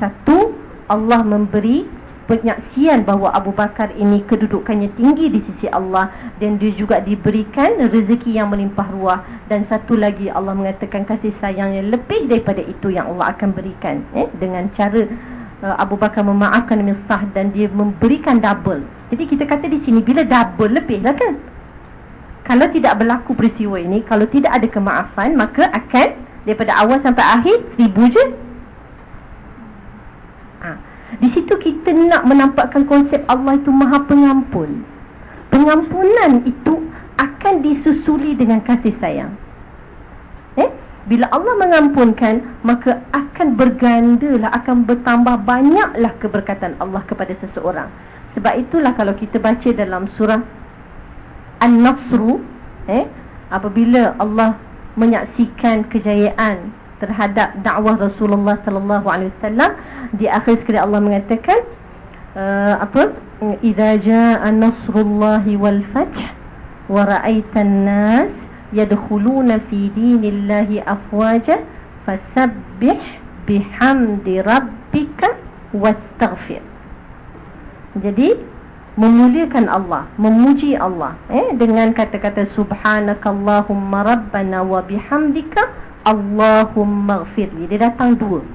Satu, Allah memberi penyaksian bahawa Abu Bakar ini kedudukannya tinggi di sisi Allah dan dia juga diberikan rezeki yang melimpah ruah dan satu lagi Allah mengatakan kasih sayangnya lebih daripada itu yang Allah akan berikan eh, dengan cara uh, Abu Bakar memaafkan Mistah dan dia memberikan double. Jadi kita kata di sini bila double lebih lah kan? kalau tidak berlaku peristiwa ini kalau tidak ada kemaafan maka akan daripada awal sampai akhir seribu je. Di situ kita nak menampakkan konsep Allah itu maha pengampun. Pengampunan itu akan disusuli dengan kasih sayang. Eh? bila Allah mengampunkan maka akan berganda lah akan bertambah banyaklah keberkatan Allah kepada seseorang. Sebab itulah kalau kita baca dalam surah An-Nasru eh? Apabila Allah menyaksikan kejayaan terhadap dakwah Rasulullah sallallahu alaihi wasallam di akhir sekali Allah mengatakan uh, apa? Idza jaa nasrullahi wal fath wa ra'aitan nas yadkhuluna fi dinillahi afwaja fasabbih bihamdi rabbika wastaghfir. Jadi memuliakan Allah, memuji Allah eh dengan kata-kata subhanakallahumma rabbana wa bihamdika Allahumma ghfirli. Dia datang dua.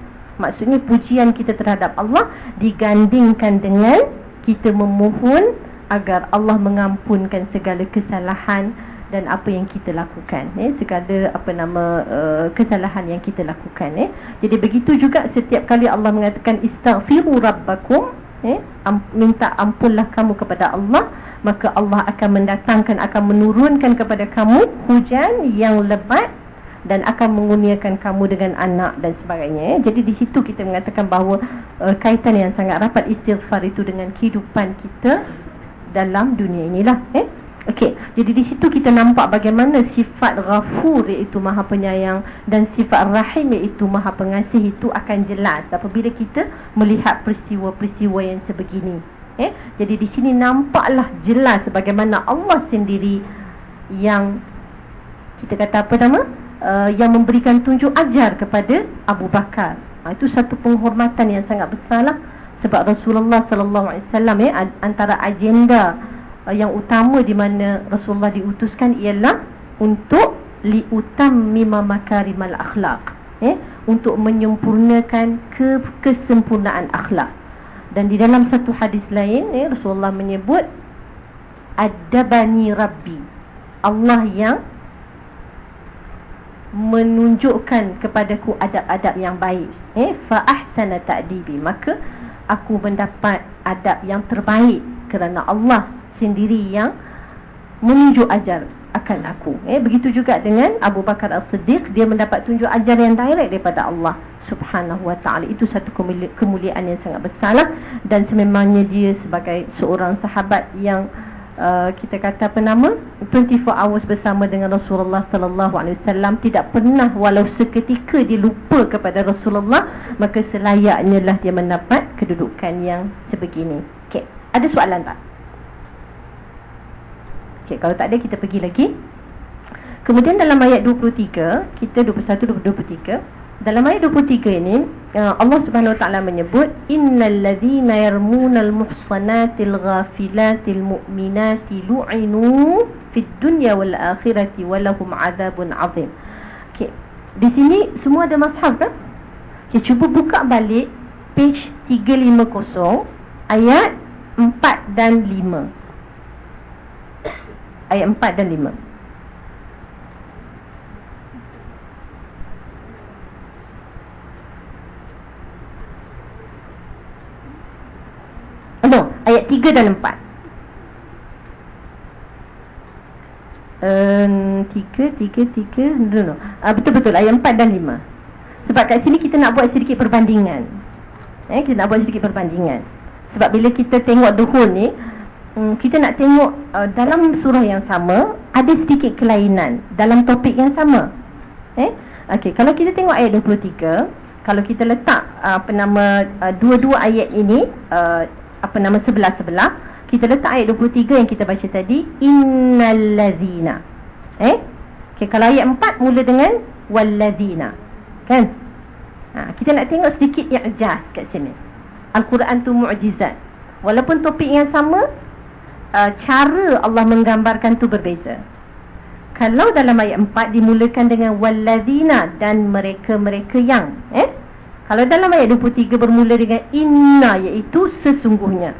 Maksudnya pujian kita terhadap Allah digandingkan dengan kita memohon agar Allah mengampunkan segala kesalahan dan apa yang kita lakukan eh segala apa nama uh, kesalahan yang kita lakukan eh jadi begitu juga setiap kali Allah mengatakan istaghfiru rabbakum eh, am, minta ampunlah kamu kepada Allah maka Allah akan mendatangkan akan menurunkan kepada kamu hujan yang lebat dan akan menguniakan kamu dengan anak dan sebagainya eh. jadi di situ kita mengatakan bahawa uh, kaitan yang sangat rapat istighfar itu dengan kehidupan kita dalam dunia inilah eh Okey, jadi di situ kita nampak bagaimana sifat ghafur iaitu maha penyayang dan sifat rahim iaitu maha pengasih itu akan jelas apabila kita melihat peristiwa-peristiwa yang sebegini. Eh, jadi di sini nampaklah jelas bagaimana Allah sendiri yang kita kata apa nama? Uh, yang memberikan tunjuk ajar kepada Abu Bakar. Ha, itu satu penghormatan yang sangat besarlah sebab Rasulullah sallallahu alaihi wasallam eh antara agenda uh, yang utama di mana Rasulullah diutuskan ialah untuk liutammima makarimal akhlak eh untuk menyempurnakan ke kesempurnaan akhlak dan di dalam satu hadis lain eh Rasulullah menyebut adabani rabbi Allah yang menunjukkan kepadaku adab-adab yang baik eh fa ahsana ta'dibi maka aku mendapat adab yang terbaik kerana Allah sendiri yang menunjuk ajar akan aku. Eh begitu juga dengan Abu Bakar As-Siddiq dia mendapat tunjuk ajar yang direct daripada Allah Subhanahu Wa Taala. Itu satu kemuliaan yang sangat besarlah dan sememangnya dia sebagai seorang sahabat yang uh, kita kata apa nama 24 hours bersama dengan Rasulullah sallallahu alaihi wasallam tidak pernah walau seketika dia lupa kepada Rasulullah maka selayaknya lah dia mendapat kedudukan yang sebegini. Okey, ada soalan tak? Okey, kalau tak ada kita pergi lagi. Kemudian dalam ayat 23, kita 21 23, dalam ayat 23 ini uh, Allah Subhanahu Wa Taala menyebut innal ladzina yarmunal muhsanatil ghafilatil mu'minati lu'inu fid dunya wal akhirati walahum adzabun azim. Okey. Di sini semua ada mazhab kan? Okay, cuba buka balik page 350 ayat 4 dan 5. Ayat 4 dan 5. No, ayat 3 dan 4. Um, tiga, tiga, tiga no, no. Betul-betul ayat 4 dan 5 sebab kat sini kita nak buat sedikit perbandingan eh, Kita nak buat sedikit perbandingan Sebab bila kita tengok duhul ni um, Kita nak tengok uh, dalam surah yang sama Ada sedikit kelainan dalam topik yang sama eh? Okay, kalau kita tengok ayat 23 Kalau kita letak uh, apa nama uh, dua-dua ayat ini uh, Apa nama sebelah-sebelah Kita letak ayat 23 yang kita baca tadi Innallazina Eh? Okay, kalau ayat 4 mula dengan Wallazina Kan? Ha, kita nak tengok sedikit yang jas kat sini. Al-Quran tu mu'jizat. Walaupun topik yang sama, uh, cara Allah menggambarkan tu berbeza. Kalau dalam ayat 4 dimulakan dengan wallazina dan mereka-mereka yang, eh? Kalau dalam ayat 23 bermula dengan inna iaitu sesungguhnya.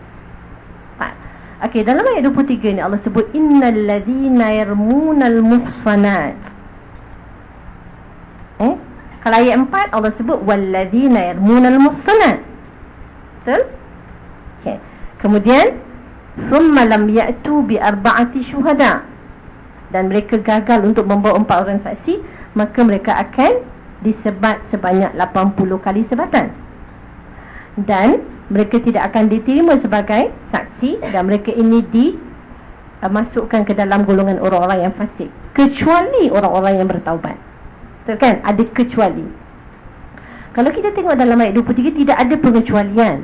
Okey, dalam ayat 23 ni Allah sebut innal ladzina yarmunal muhsanat. Eh? Kalau ayat 4 Allah sebut walladzina yarmunal muhsanat. Betul? Okey. Kemudian summa lam ya'tu bi arba'ati syuhada. Dan mereka gagal untuk membawa empat orang saksi, maka mereka akan disebat sebanyak 80 kali sebatan. Dan mereka tidak akan diterima sebagai saksi dan mereka ini dimasukkan ke dalam golongan orang-orang yang fasik kecuali orang-orang yang bertaubat. Betul kan? Ada kecuali. Kalau kita tengok dalam ayat 23 tidak ada pengecualian.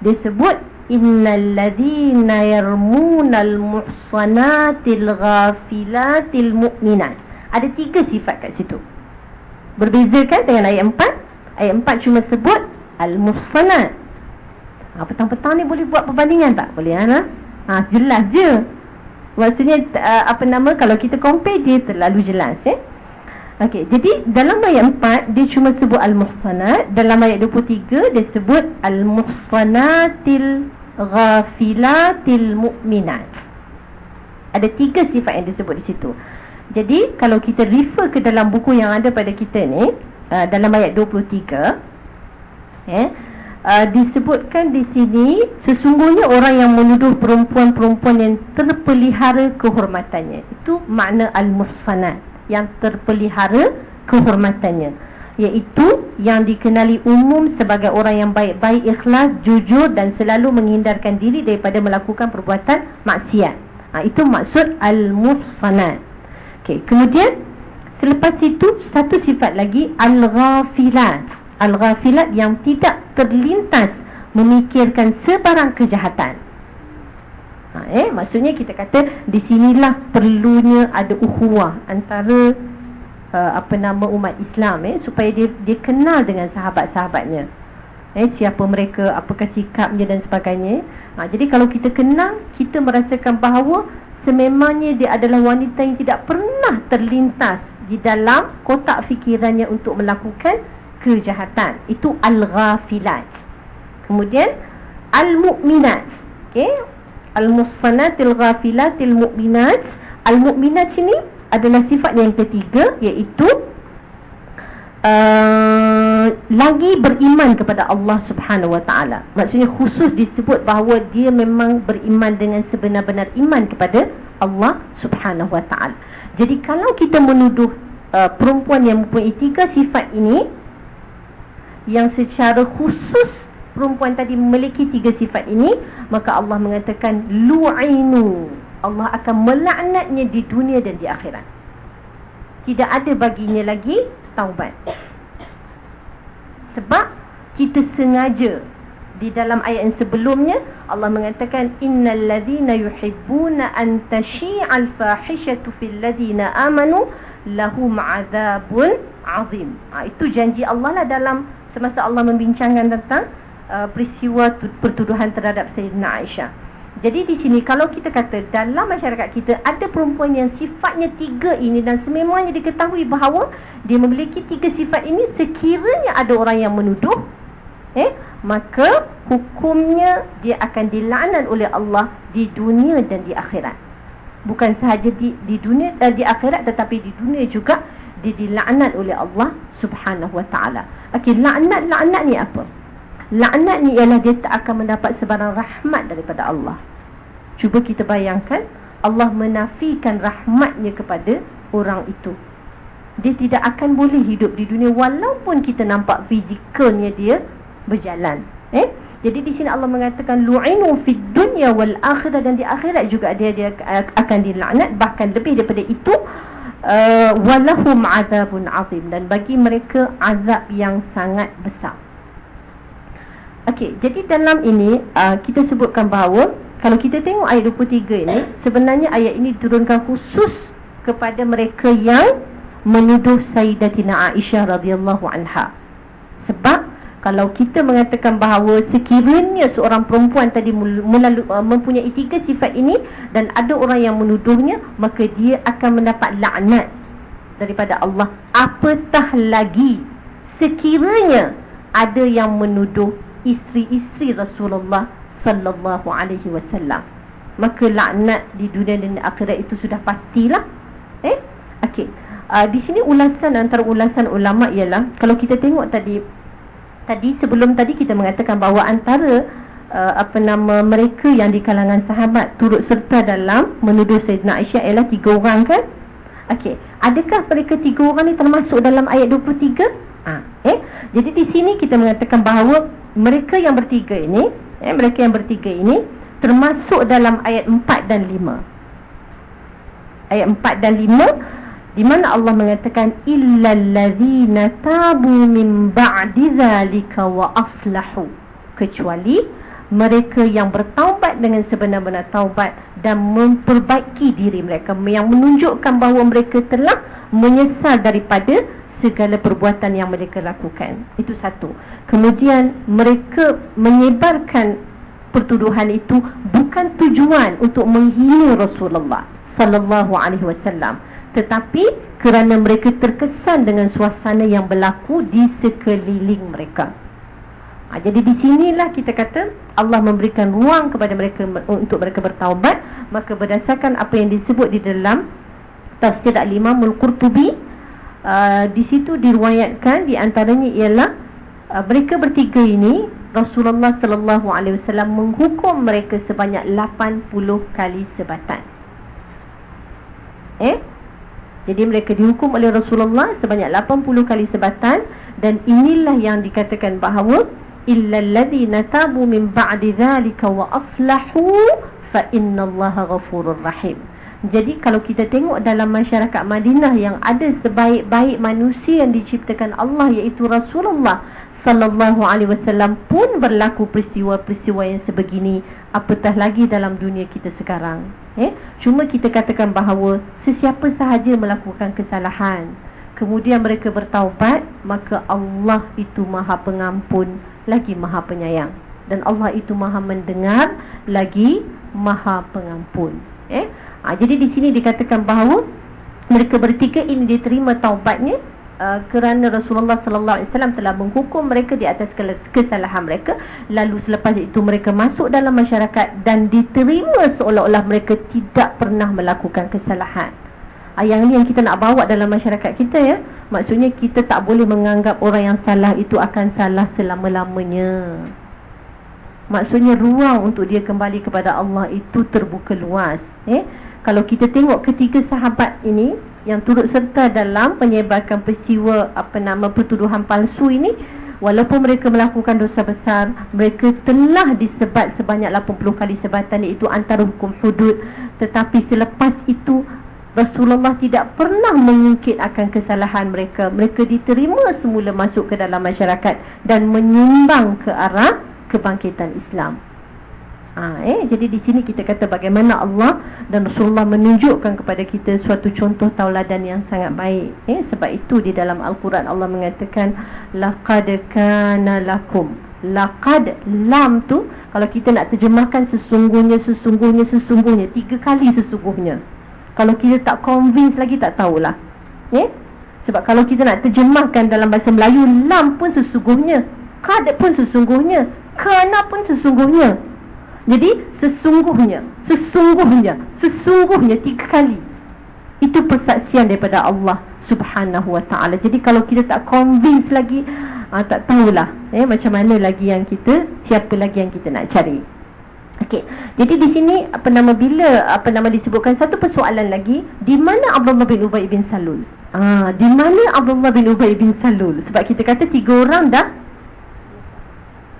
Dia sebut innal ladzina yarmunal muhsanatil ghafilatil mu'minat. Ada tiga sifat kat situ. Berbeza kan dengan ayat 4? Ayat 4 cuma sebut al-muhsanat. Ha, petang-petang ni boleh buat perbandingan tak? Boleh kan? Ha, jelas je. Maksudnya uh, apa nama kalau kita compare dia terlalu jelas eh. Okey, jadi dalam ayat 4 dia cuma sebut al-muhsanat, dalam ayat 23 dia sebut al-muhsanatil ghafilatil mu'minat. Ada tiga sifat yang disebut di situ. Jadi kalau kita refer ke dalam buku yang ada pada kita ni, uh, dalam ayat 23 eh uh, disebutkan di sini sesungguhnya orang yang menuduh perempuan-perempuan yang terpelihara kehormatannya. Itu makna al-muhsanat yang terpelihara kehormatannya iaitu yang dikenali umum sebagai orang yang baik-baik ikhlas, jujur dan selalu menghindarkan diri daripada melakukan perbuatan maksiat. Ha, itu maksud al-muhsanat. Okey, kemudian selepas itu satu sifat lagi al-ghafilat. Al-ghafilat yang tidak terlintas memikirkan sebarang kejahatan. Ha, eh, maksudnya kita kata di sinilah perlunya ada ukhuwah antara uh, apa nama umat Islam eh supaya dia dia kenal dengan sahabat-sahabatnya. Eh siapa mereka, apakah sikapnya dan sebagainya. Ha, jadi kalau kita kenal, kita merasakan bahawa sememangnya dia adalah wanita yang tidak pernah terlintas di dalam kotak fikirannya untuk melakukan kejahatan. Itu al-ghafilat. Kemudian al-mu'minat. Okey, Al-Muhsanatil Ghafilatil Mu'minat Al-Mu'minat sini adalah sifat yang ketiga Iaitu uh, Lagi beriman kepada Allah Subhanahu Wa Taala. Maksudnya khusus disebut bahawa dia memang beriman dengan sebenar-benar iman kepada Allah Subhanahu Wa Taala. Jadi kalau kita menuduh uh, perempuan yang mempunyai tiga sifat ini Yang secara khusus perempuan tadi memiliki tiga sifat ini maka Allah mengatakan lu'inu Allah akan melaknatnya di dunia dan di akhirat tidak ada baginya lagi taubat sebab kita sengaja di dalam ayat yang sebelumnya Allah mengatakan innal ladzina yuhibbuna an tashi'al fahishatu fil ladzina amanu lahum adzabun azim. Ha, itu janji Allah lah dalam semasa Allah membincangkan tentang uh, peristiwa pertuduhan terhadap Sayyidina Aisyah. Jadi di sini kalau kita kata dalam masyarakat kita ada perempuan yang sifatnya tiga ini dan sememangnya diketahui bahawa dia memiliki tiga sifat ini sekiranya ada orang yang menuduh eh maka hukumnya dia akan dilaknat oleh Allah di dunia dan di akhirat. Bukan sahaja di di dunia dan di akhirat tetapi di dunia juga dia dilaknat oleh Allah Subhanahu wa taala. Okey, laknat laknat ni apa? Laknat ni ialah dia tak akan mendapat sebarang rahmat daripada Allah. Cuba kita bayangkan Allah menafikan rahmatnya kepada orang itu. Dia tidak akan boleh hidup di dunia walaupun kita nampak fizikalnya dia berjalan. Eh? Jadi di sini Allah mengatakan lu'inu fid dunya wal akhirah dan di akhirat juga dia dia akan dilaknat bahkan lebih daripada itu uh, walahum azabun azim dan bagi mereka azab yang sangat besar. Okey, jadi dalam ini uh, kita sebutkan bahawa kalau kita tengok ayat 23 ini sebenarnya ayat ini diturunkan khusus kepada mereka yang menuduh Sayyidatina Aisyah radhiyallahu anha. Sebab kalau kita mengatakan bahawa sekiranya seorang perempuan tadi melalu, uh, mempunyai tiga sifat ini dan ada orang yang menuduhnya maka dia akan mendapat laknat daripada Allah. Apatah lagi sekiranya ada yang menuduh isteri-isteri Rasulullah sallallahu alaihi wasallam. Maka laknat di dunia dan akhirat itu sudah pastilah. Eh? Okey. Uh, di sini ulasan antara ulasan ulama ialah kalau kita tengok tadi tadi sebelum tadi kita mengatakan bahawa antara uh, apa nama mereka yang di kalangan sahabat turut serta dalam menuduh Sayyidina Aisyah ialah tiga orang kan? Okey. Adakah mereka tiga orang ni termasuk dalam ayat 23 Ah, eh? Jadi di sini kita mengatakan bahawa mereka yang bertiga ini eh, mereka yang bertiga ini termasuk dalam ayat 4 dan 5 ayat 4 dan 5 di mana Allah mengatakan illal ladzina tabu min ba'di zalika wa aslahu. Kecuali mereka yang bertaubat dengan sebenar-benar taubat dan memperbaiki diri mereka yang menunjukkan bahawa mereka telah menyesal daripada segala perbuatan yang mereka lakukan. Itu satu. Kemudian mereka menyebarkan pertuduhan itu bukan tujuan untuk menghina Rasulullah sallallahu alaihi wasallam, tetapi kerana mereka terkesan dengan suasana yang berlaku di sekeliling mereka. Ha, jadi di sinilah kita kata Allah memberikan ruang kepada mereka untuk mereka bertaubat maka berdasarkan apa yang disebut di dalam tafsir al-Imam al-Qurtubi uh, di situ diriwayatkan di antaranya ialah uh, mereka bertiga ini Rasulullah sallallahu alaihi wasallam menghukum mereka sebanyak 80 kali sebatan. Eh? Jadi mereka dihukum oleh Rasulullah sebanyak 80 kali sebatan dan inilah yang dikatakan bahawa illal ladzina tabu min ba'di dzalika wa aslahu fa innallaha ghafurur rahim. Jadi kalau kita tengok dalam masyarakat Madinah yang ada sebaik-baik manusia yang diciptakan Allah iaitu Rasulullah sallallahu alaihi wasallam pun berlaku peristiwa-peristiwa yang sebegini apatah lagi dalam dunia kita sekarang. Eh? Cuma kita katakan bahawa sesiapa sahaja melakukan kesalahan kemudian mereka bertaubat maka Allah itu Maha Pengampun lagi Maha Penyayang. Dan Allah itu Maha Mendengar lagi Maha Pengampun. Eh Ha, jadi di sini dikatakan bahawa mereka bertiga ini diterima taubatnya uh, kerana Rasulullah wasallam telah menghukum mereka di atas kesalahan mereka lalu selepas itu mereka masuk dalam masyarakat dan diterima seolah-olah mereka tidak pernah melakukan kesalahan. Ha, yang ini yang kita nak bawa dalam masyarakat kita ya. Maksudnya kita tak boleh menganggap orang yang salah itu akan salah selama-lamanya. Maksudnya ruang untuk dia kembali kepada Allah itu terbuka luas, eh? Kalau kita tengok ketiga sahabat ini yang turut serta dalam penyebarkan peristiwa apa nama pertuduhan palsu ini walaupun mereka melakukan dosa besar mereka telah disebat sebanyak 80 kali sebatan iaitu antara hukum hudud tetapi selepas itu Rasulullah tidak pernah mengungkit akan kesalahan mereka mereka diterima semula masuk ke dalam masyarakat dan menyumbang ke arah kebangkitan Islam. Ha, eh, jadi di sini kita kata bagaimana Allah dan Rasulullah menunjukkan kepada kita suatu contoh tauladan yang sangat baik. Eh, sebab itu di dalam Al-Quran Allah mengatakan laqad kana lakum. Laqad lam tu kalau kita nak terjemahkan sesungguhnya sesungguhnya sesungguhnya tiga kali sesungguhnya. Kalau kita tak convince lagi tak tahulah. Eh? Sebab kalau kita nak terjemahkan dalam bahasa Melayu lam pun sesungguhnya, kad pun sesungguhnya, kana pun sesungguhnya. Jadi sesungguhnya, sesungguhnya, sesungguhnya tiga kali. Itu persaksian daripada Allah Subhanahu Wa Taala. Jadi kalau kita tak convince lagi, ah, tak tahulah eh, macam mana lagi yang kita, siapa lagi yang kita nak cari. Okey. Jadi di sini apa nama bila apa nama disebutkan satu persoalan lagi, di mana Abdullah bin Ubay bin Salul? Ah, di mana Abdullah bin Ubay bin Salul? Sebab kita kata tiga orang dah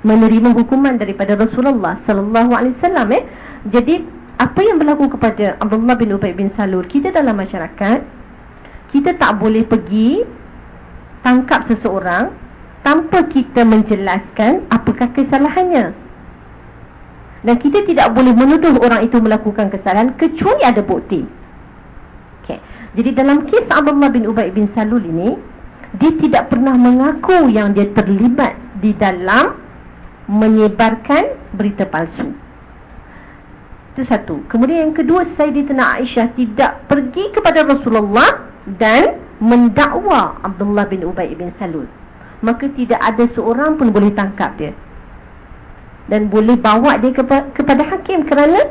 menerima hukuman daripada Rasulullah sallallahu alaihi wasallam eh. Jadi apa yang berlaku kepada Abdullah bin Ubay bin Salul? Kita dalam masyarakat kita tak boleh pergi tangkap seseorang tanpa kita menjelaskan apakah kesalahannya. Dan kita tidak boleh menuduh orang itu melakukan kesalahan kecuali ada bukti. Okay. Jadi dalam kes Abdullah bin Ubay bin Salul ini, dia tidak pernah mengaku yang dia terlibat di dalam menyebarkan berita palsu. Itu satu. Kemudian yang kedua, Sayyidatina Aisyah tidak pergi kepada Rasulullah dan mendakwa Abdullah bin Ubay bin Salul. Maka tidak ada seorang pun boleh tangkap dia. Dan boleh bawa dia kepa kepada hakim kerana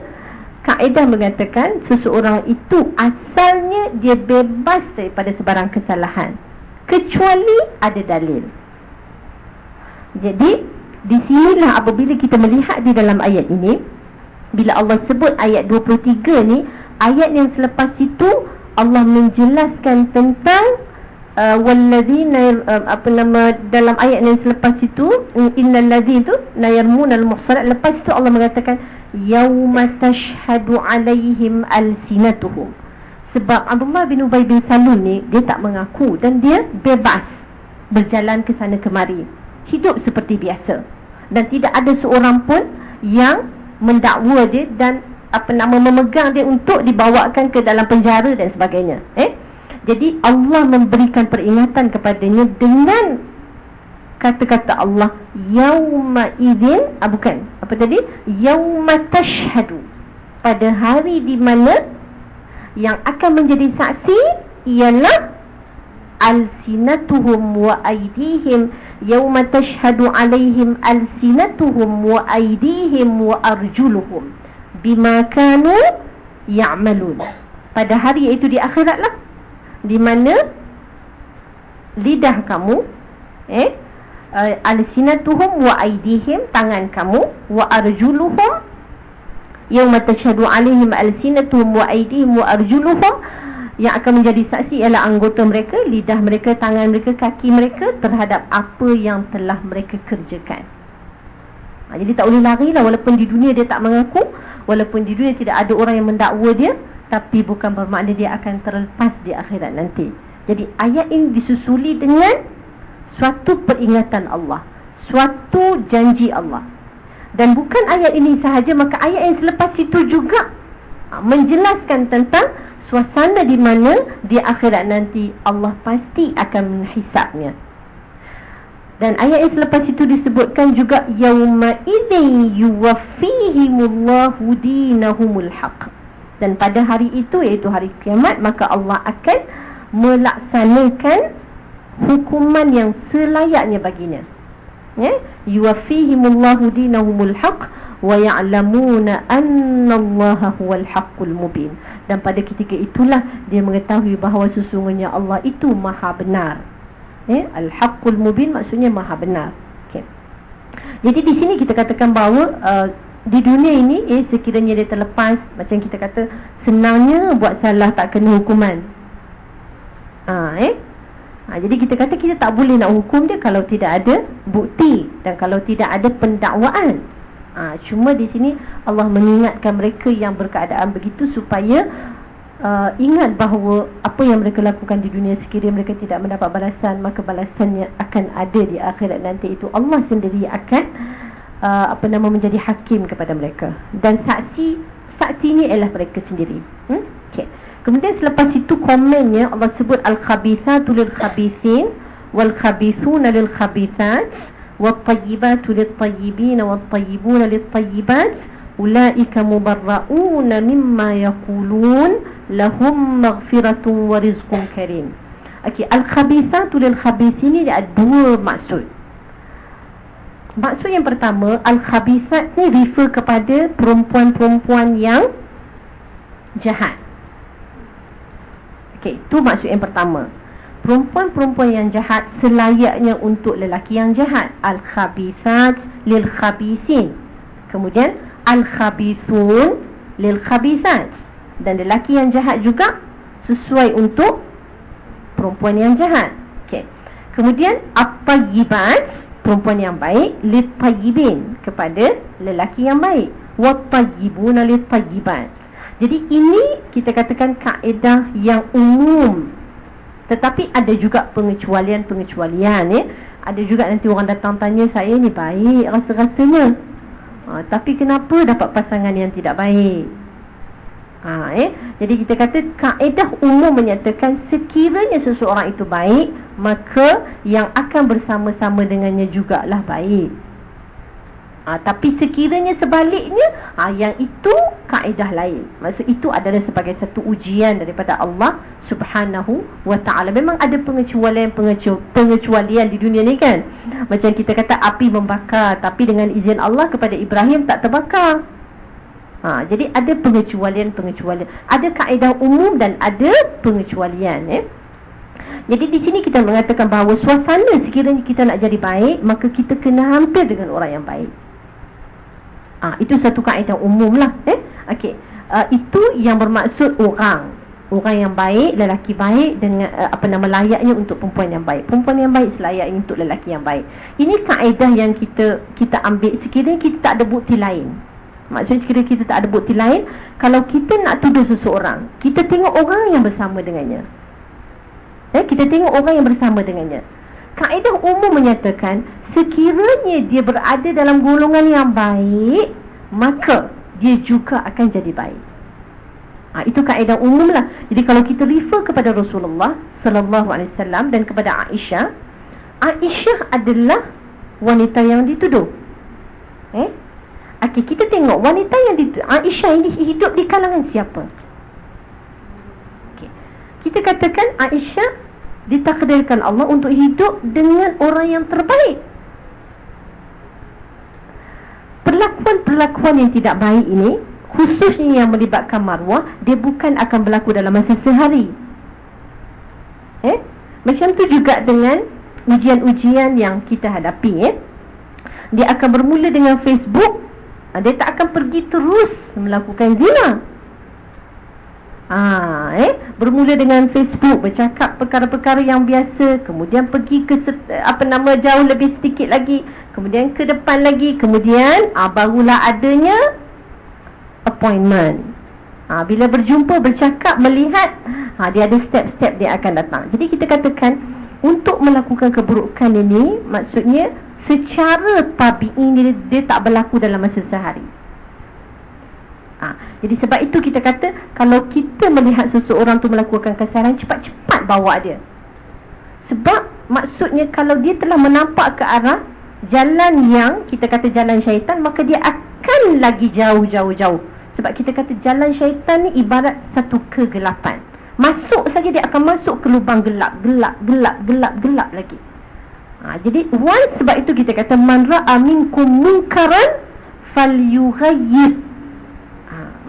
kaedah mengatakan seseorang itu asalnya dia bebas daripada sebarang kesalahan. Kecuali ada dalil. Jadi, di sinilah apabila kita melihat di dalam ayat ini Bila Allah sebut ayat 23 ni Ayat yang selepas itu Allah menjelaskan tentang uh, Walladzina uh, Apa nama Dalam ayat yang selepas itu Innal ladzi itu Nayarmun al-muhsarat Lepas itu Allah mengatakan Yawma tashhadu alaihim al-sinatuhum. Sebab Abdullah bin Ubay bin Salun ni Dia tak mengaku Dan dia bebas Berjalan ke sana kemari hidup seperti biasa. Dan tidak ada seorang pun yang mendakwa dia dan apa nama memegang dia untuk dibawakan ke dalam penjara dan sebagainya. Eh? Jadi Allah memberikan peringatan kepadanya dengan kata-kata Allah yauma idzin ah, bukan apa tadi? Yauma tashhadu pada hari di mana yang akan menjadi saksi ialah alsinatuhum wa aydihim yawma tashhadu alaihim alsinatuhum wa aydihim wa arjuluhum bima kanu ya'malun pada hari itu di akhirat lah di mana lidah kamu eh uh, alsinatuhum wa aydihim tangan kamu wa arjuluhum yawma tashhadu alaihim alsinatuhum wa aydihim wa arjuluhum yang akan menjadi saksi ialah anggota mereka, lidah mereka, tangan mereka, kaki mereka terhadap apa yang telah mereka kerjakan. Ha, jadi tak boleh lari lah walaupun di dunia dia tak mengaku, walaupun di dunia tidak ada orang yang mendakwa dia, tapi bukan bermakna dia akan terlepas di akhirat nanti. Jadi ayat ini disusuli dengan suatu peringatan Allah, suatu janji Allah. Dan bukan ayat ini sahaja, maka ayat yang selepas itu juga ha, menjelaskan tentang suasana di mana di akhirat nanti Allah pasti akan menghisapnya. Dan ayat yang selepas itu disebutkan juga yauma idzin yuwaffihimullahu dinahumul haq. Dan pada hari itu iaitu hari kiamat maka Allah akan melaksanakan hukuman yang selayaknya baginya. Ya, yuwaffihimullahu dinahumul haq wa ya'lamuna anna Allah huwal haqqul mubin. Dan pada ketika itulah dia mengetahui bahawa sesungguhnya Allah itu maha benar. Eh? Al-haqqul mubin maksudnya maha benar. Okey. Jadi di sini kita katakan bahawa uh, di dunia ini eh sekiranya dia terlepas macam kita kata senangnya buat salah tak kena hukuman. Ha, eh? Ha, jadi kita kata kita tak boleh nak hukum dia kalau tidak ada bukti dan kalau tidak ada pendakwaan ha, Cuma di sini Allah mengingatkan mereka yang berkeadaan begitu supaya uh, Ingat bahawa apa yang mereka lakukan di dunia sekiranya mereka tidak mendapat balasan Maka balasannya akan ada di akhirat nanti itu Allah sendiri akan uh, apa nama menjadi hakim kepada mereka dan saksi saksi ini ialah mereka sendiri hmm? okay. kemudian selepas itu komennya Allah sebut al-khabithatu lil-khabithin wal-khabithuna lil-khabithat wal-tayyibuna lil-tayyibat ulaika mubarra'una mimma yakulun lahum maghfiratun wa rizqun karim Okey, al-khabithatu lil-khabithin ini ada dua maksud. Yang pertama Al-Khabisat ni refer kepada Perempuan-perempuan yang Jahat. Okey, itu maksud yang pertama Perempuan-perempuan yang jahat Selayaknya untuk lelaki yang jahat. Al-Khabisat Lil-Khabisin. Kemudian Al-Khabisun Lil-Khabisat Dan lelaki yang jahat juga Sesuai untuk Perempuan yang jahat. Okey. Kemudian At-Tayyibat perempuan yang baik litayyibin kepada lelaki yang baik. Watayyibuna litayyibat jadi ini kita katakan kaedah yang umum tetapi ada juga pengecualian-pengecualian ya. Ada juga nanti orang datang tanya saya ni baik rasa-rasanya. Ha, tapi kenapa dapat pasangan yang tidak baik? Ha, eh? Jadi kita kata kaedah umum menyatakan sekiranya seseorang itu baik Maka yang akan bersama-sama dengannya jugalah baik ha, Tapi sekiranya sebaliknya ha, Yang itu kaedah lain Maksud itu adalah sebagai satu ujian daripada Allah subhanahu wa ta'ala Memang ada pengecualian-pengecualian di dunia ni kan Macam kita kata api membakar Tapi dengan izin Allah kepada Ibrahim tak terbakar Ha, jadi ada pengecualian-pengecualian. Ada kaedah umum dan ada pengecualian. Eh? Jadi di sini kita mengatakan bahawa suasana sekiranya kita nak jadi baik, maka kita kena hampir dengan orang yang baik. Ha, itu satu kaedah umum lah. Eh? Okay. Uh, itu yang bermaksud orang. Orang yang baik, lelaki baik dengan uh, apa nama layaknya untuk perempuan yang baik. Perempuan yang baik selayaknya untuk lelaki yang baik. Ini kaedah yang kita kita ambil sekiranya kita tak ada bukti lain. Maksudnya kira kita tak ada bukti lain Kalau kita nak tuduh seseorang Kita tengok orang yang bersama dengannya eh, Kita tengok orang yang bersama dengannya Kaedah umum menyatakan Sekiranya dia berada dalam golongan yang baik Maka dia juga akan jadi baik. Ha, Itu kaedah umum lah. Jadi kalau kita refer kepada Rasulullah Sallallahu Alaihi Wasallam dan kepada Aisyah Aisyah adalah wanita yang dituduh. Eh? Okey, kita tengok wanita yang di Aisyah ini hidup di kalangan siapa? Okey. Kita katakan Aisyah ditakdirkan Allah untuk hidup dengan orang yang terbaik. Perlakuan-perlakuan yang tidak baik ini khususnya yang melibatkan marwah dia bukan akan berlaku dalam masa sehari. Eh? Macam tu juga dengan ujian-ujian yang kita hadapi eh. Dia akan bermula dengan Facebook ha, Dia tak akan pergi terus melakukan zina ha, eh? Bermula dengan Facebook Bercakap perkara-perkara yang biasa Kemudian pergi ke apa nama jauh lebih sedikit lagi Kemudian ke depan lagi Kemudian ha, barulah adanya Appointment ha, Bila berjumpa, bercakap, melihat ha, Dia ada step-step dia akan datang Jadi kita katakan Untuk melakukan keburukan ini Maksudnya secara tabi'i dia, dia tak berlaku dalam masa sehari. Ha, jadi sebab itu kita kata kalau kita melihat seseorang tu melakukan kesaran cepat-cepat bawa dia. Sebab maksudnya kalau dia telah menampak ke arah jalan yang kita kata jalan syaitan maka dia akan lagi jauh-jauh-jauh. Sebab kita kata jalan syaitan ni ibarat satu kegelapan. Masuk saja dia akan masuk ke lubang gelap, gelap, gelap, gelap, gelap lagi. Ha, jadi once sebab itu kita kata man ra'a minkum munkaran falyughayyir.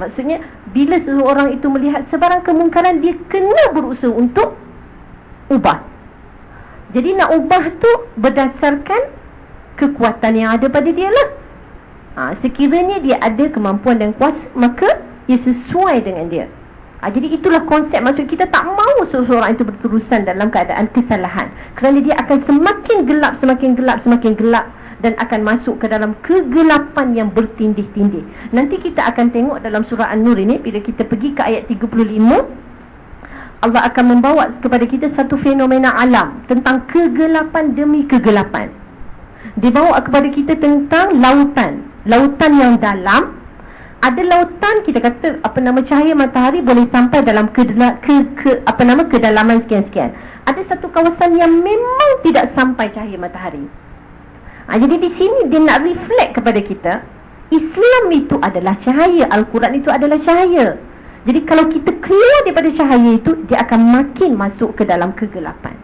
Maksudnya bila seseorang itu melihat sebarang kemungkaran dia kena berusaha untuk ubah. Jadi nak ubah tu berdasarkan kekuatan yang ada pada dia lah. Ha, sekiranya dia ada kemampuan dan kuasa maka ia sesuai dengan dia. Ha, jadi itulah konsep maksud kita tak mahu seseorang itu berterusan dalam keadaan kesalahan. Kerana dia akan semakin gelap, semakin gelap, semakin gelap dan akan masuk ke dalam kegelapan yang bertindih-tindih. Nanti kita akan tengok dalam surah An-Nur ini bila kita pergi ke ayat 35 Allah akan membawa kepada kita satu fenomena alam tentang kegelapan demi kegelapan. Dibawa kepada kita tentang lautan Lautan yang dalam Ada lautan kita kata Apa nama cahaya matahari boleh sampai dalam ke, ke, ke apa nama kedalaman sekian-sekian Ada satu kawasan yang memang tidak sampai cahaya matahari ha, Jadi di sini dia nak reflect kepada kita Islam itu adalah cahaya Al-Quran itu adalah cahaya. Jadi kalau kita keluar daripada cahaya itu Dia akan makin masuk ke dalam kegelapan.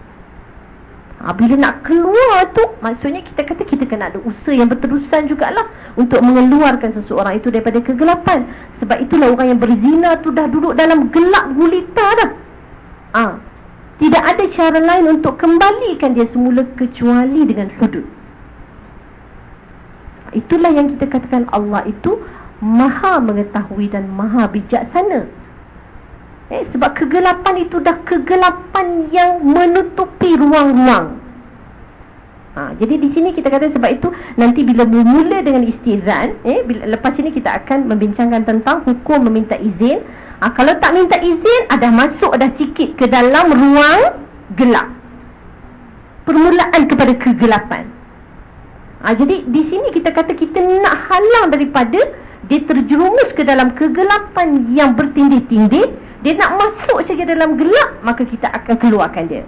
Ha, Bila nak keluar tu Maksudnya kita kata kita kena ada usaha yang berterusan jugalah Untuk mengeluarkan seseorang itu daripada kegelapan. Sebab itulah orang yang berzina tu dah duduk dalam gelap gulita dah. Ha, Tidak ada cara lain untuk kembalikan dia semula Kecuali dengan hudud Itulah yang kita katakan Allah itu Maha mengetahui dan maha bijaksana. Eh, Sebab kegelapan itu dah kegelapan yang menutupi ruang-ruang. Ha, Jadi di sini kita kata sebab itu Nanti bila bermula dengan istizan eh, bila, Lepas ini kita akan membincangkan tentang hukum meminta izin. Ha, Kalau tak minta izin Ada masuk ada sikit ke dalam ruang gelap. Permulaan kepada kegelapan Ha, jadi di sini kita kata kita nak halang daripada dia terjerumus ke dalam kegelapan yang bertindih-tindih, dia nak masuk saja dalam gelap, maka kita akan keluarkan dia.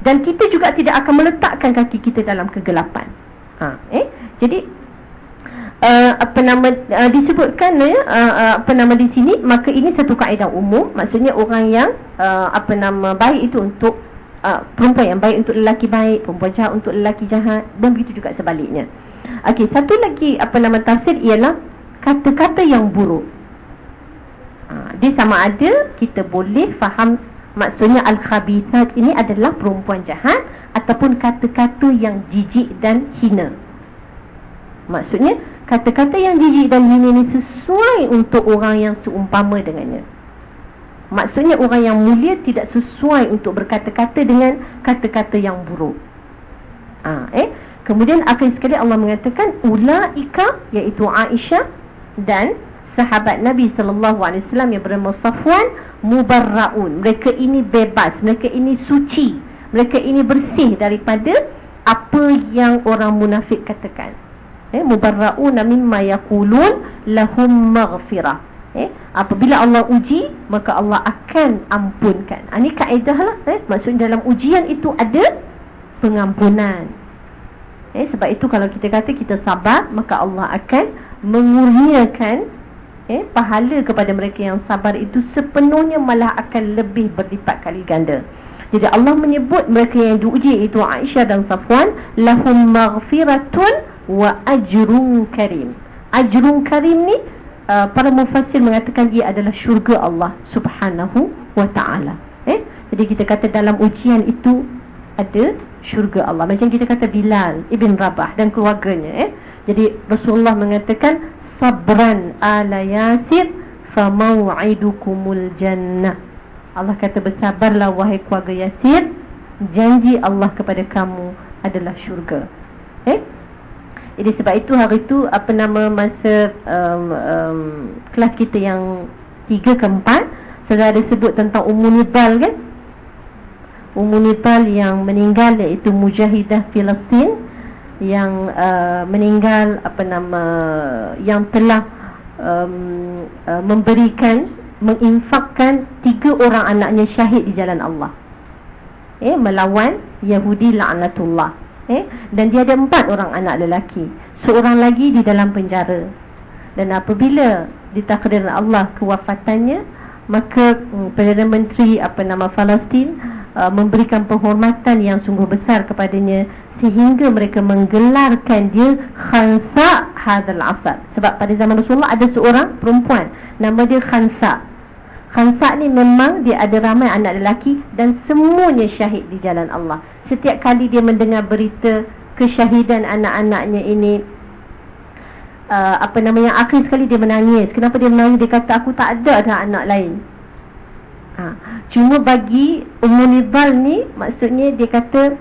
Dan kita juga tidak akan meletakkan kaki kita dalam kegelapan. Ha, eh? Jadi uh, apa nama uh, disebutkan ya uh, uh, apa nama di sini maka ini satu kaedah umum maksudnya orang yang uh, apa nama baik itu untuk uh, perempuan yang baik untuk lelaki baik, perempuan jahat untuk lelaki jahat dan begitu juga sebaliknya. Okey, satu lagi apa nama tafsir ialah kata-kata yang buruk. Uh, dia sama ada kita boleh faham maksudnya al-khabithat ini adalah perempuan jahat ataupun kata-kata yang jijik dan hina. Maksudnya kata-kata yang jijik dan hina ini sesuai untuk orang yang seumpama dengannya. Maksudnya orang yang mulia tidak sesuai untuk berkata-kata dengan kata-kata yang buruk. Ha, eh? Kemudian akhir sekali Allah mengatakan ulaika iaitu Aisyah dan sahabat Nabi sallallahu alaihi wasallam yang bernama Safwan mubarraun. Mereka ini bebas, mereka ini suci, mereka ini bersih daripada apa yang orang munafik katakan. Eh mubarraun mimma yaqulun lahum maghfirah. Eh, apabila Allah uji, maka Allah akan ampunkan. Ini ah, kaedah lah. Eh. Maksudnya dalam ujian itu ada pengampunan. Eh, sebab itu kalau kita kata kita sabar, maka Allah akan mengurniakan eh, pahala kepada mereka yang sabar itu sepenuhnya malah akan lebih berlipat kali ganda. Jadi Allah menyebut mereka yang diuji itu Aisyah dan Safwan lahum maghfiratun wa ajrun karim. Ajrun karim ni Uh, para mufassir mengatakan ia adalah syurga Allah Subhanahu wa taala. Eh? Jadi kita kata dalam ujian itu ada syurga Allah. Macam kita kata Bilal ibn Rabah dan keluarganya, eh? Jadi Rasulullah mengatakan sabran ala yasir fa mau'idukumul jannah. Allah kata bersabarlah wahai keluarga Yasir, janji Allah kepada kamu adalah syurga. Eh? Jadi sebab itu hari itu apa nama masa um, um, kelas kita yang tiga ke empat Saudara ada sebut tentang Ummu Nibal kan? Ummu Nibal yang meninggal iaitu Mujahidah Filistin Yang uh, meninggal apa nama Yang telah um, uh, memberikan Menginfakkan tiga orang anaknya syahid di jalan Allah. Eh, melawan Yahudi la'natullah eh? Dan dia ada empat orang anak lelaki. Seorang lagi di dalam penjara. Dan apabila ditakdir Allah kewafatannya Maka hmm, Perdana Menteri apa nama Palestin uh, Memberikan penghormatan yang sungguh besar kepadanya Sehingga mereka menggelarkan dia Khansa Hadal Asad. Sebab pada zaman Rasulullah ada seorang perempuan. Nama dia Khansa Khansa ni memang dia ada ramai anak lelaki Dan semuanya syahid di jalan Allah. Setiap kali dia mendengar berita kesyahidan anak-anaknya ini uh, apa nama yang akhir sekali dia menangis. Kenapa dia menangis? Dia kata aku tak ada ada anak lain. Ha. cuma bagi Ummu Nibal ni maksudnya dia kata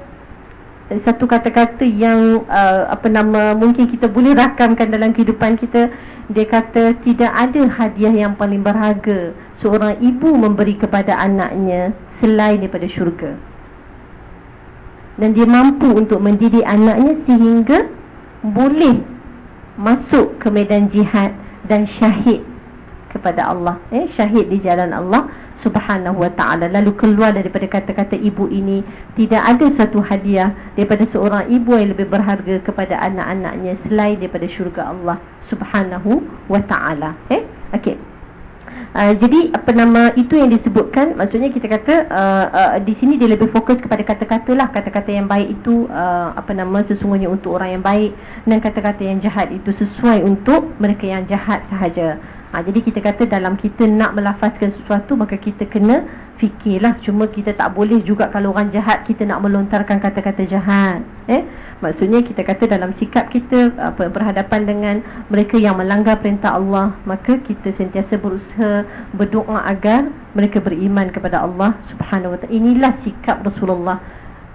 satu kata-kata yang uh, apa nama mungkin kita boleh rakamkan dalam kehidupan kita dia kata tidak ada hadiah yang paling berharga seorang ibu memberi kepada anaknya selain daripada syurga. Dan dia mampu untuk mendidik anaknya sehingga boleh masuk ke medan jihad dan syahid kepada Allah. Eh syahid di jalan Allah subhanahu wa ta'ala. Lalu keluar daripada kata-kata ibu ini tidak ada satu hadiah daripada seorang ibu yang lebih berharga kepada anak-anaknya selain daripada syurga Allah subhanahu wa ta'ala. Eh? Okey. Uh, jadi apa nama itu yang disebutkan? Maksudnya kita kata uh, uh, di sini dia lebih fokus kepada kata-kata lah. Kata-kata yang baik itu uh, apa nama sesungguhnya untuk orang yang baik. Dan kata-kata yang jahat itu sesuai untuk mereka yang jahat sahaja Ha, jadi kita kata dalam kita nak melafazkan sesuatu maka kita kena fikirlah. Cuma kita tak boleh juga kalau orang jahat kita nak melontarkan kata-kata jahat. Eh? Maksudnya kita kata dalam sikap kita apa berhadapan dengan mereka yang melanggar perintah Allah maka kita sentiasa berusaha berdoa agar mereka beriman kepada Allah Subhanahu taala. Inilah sikap Rasulullah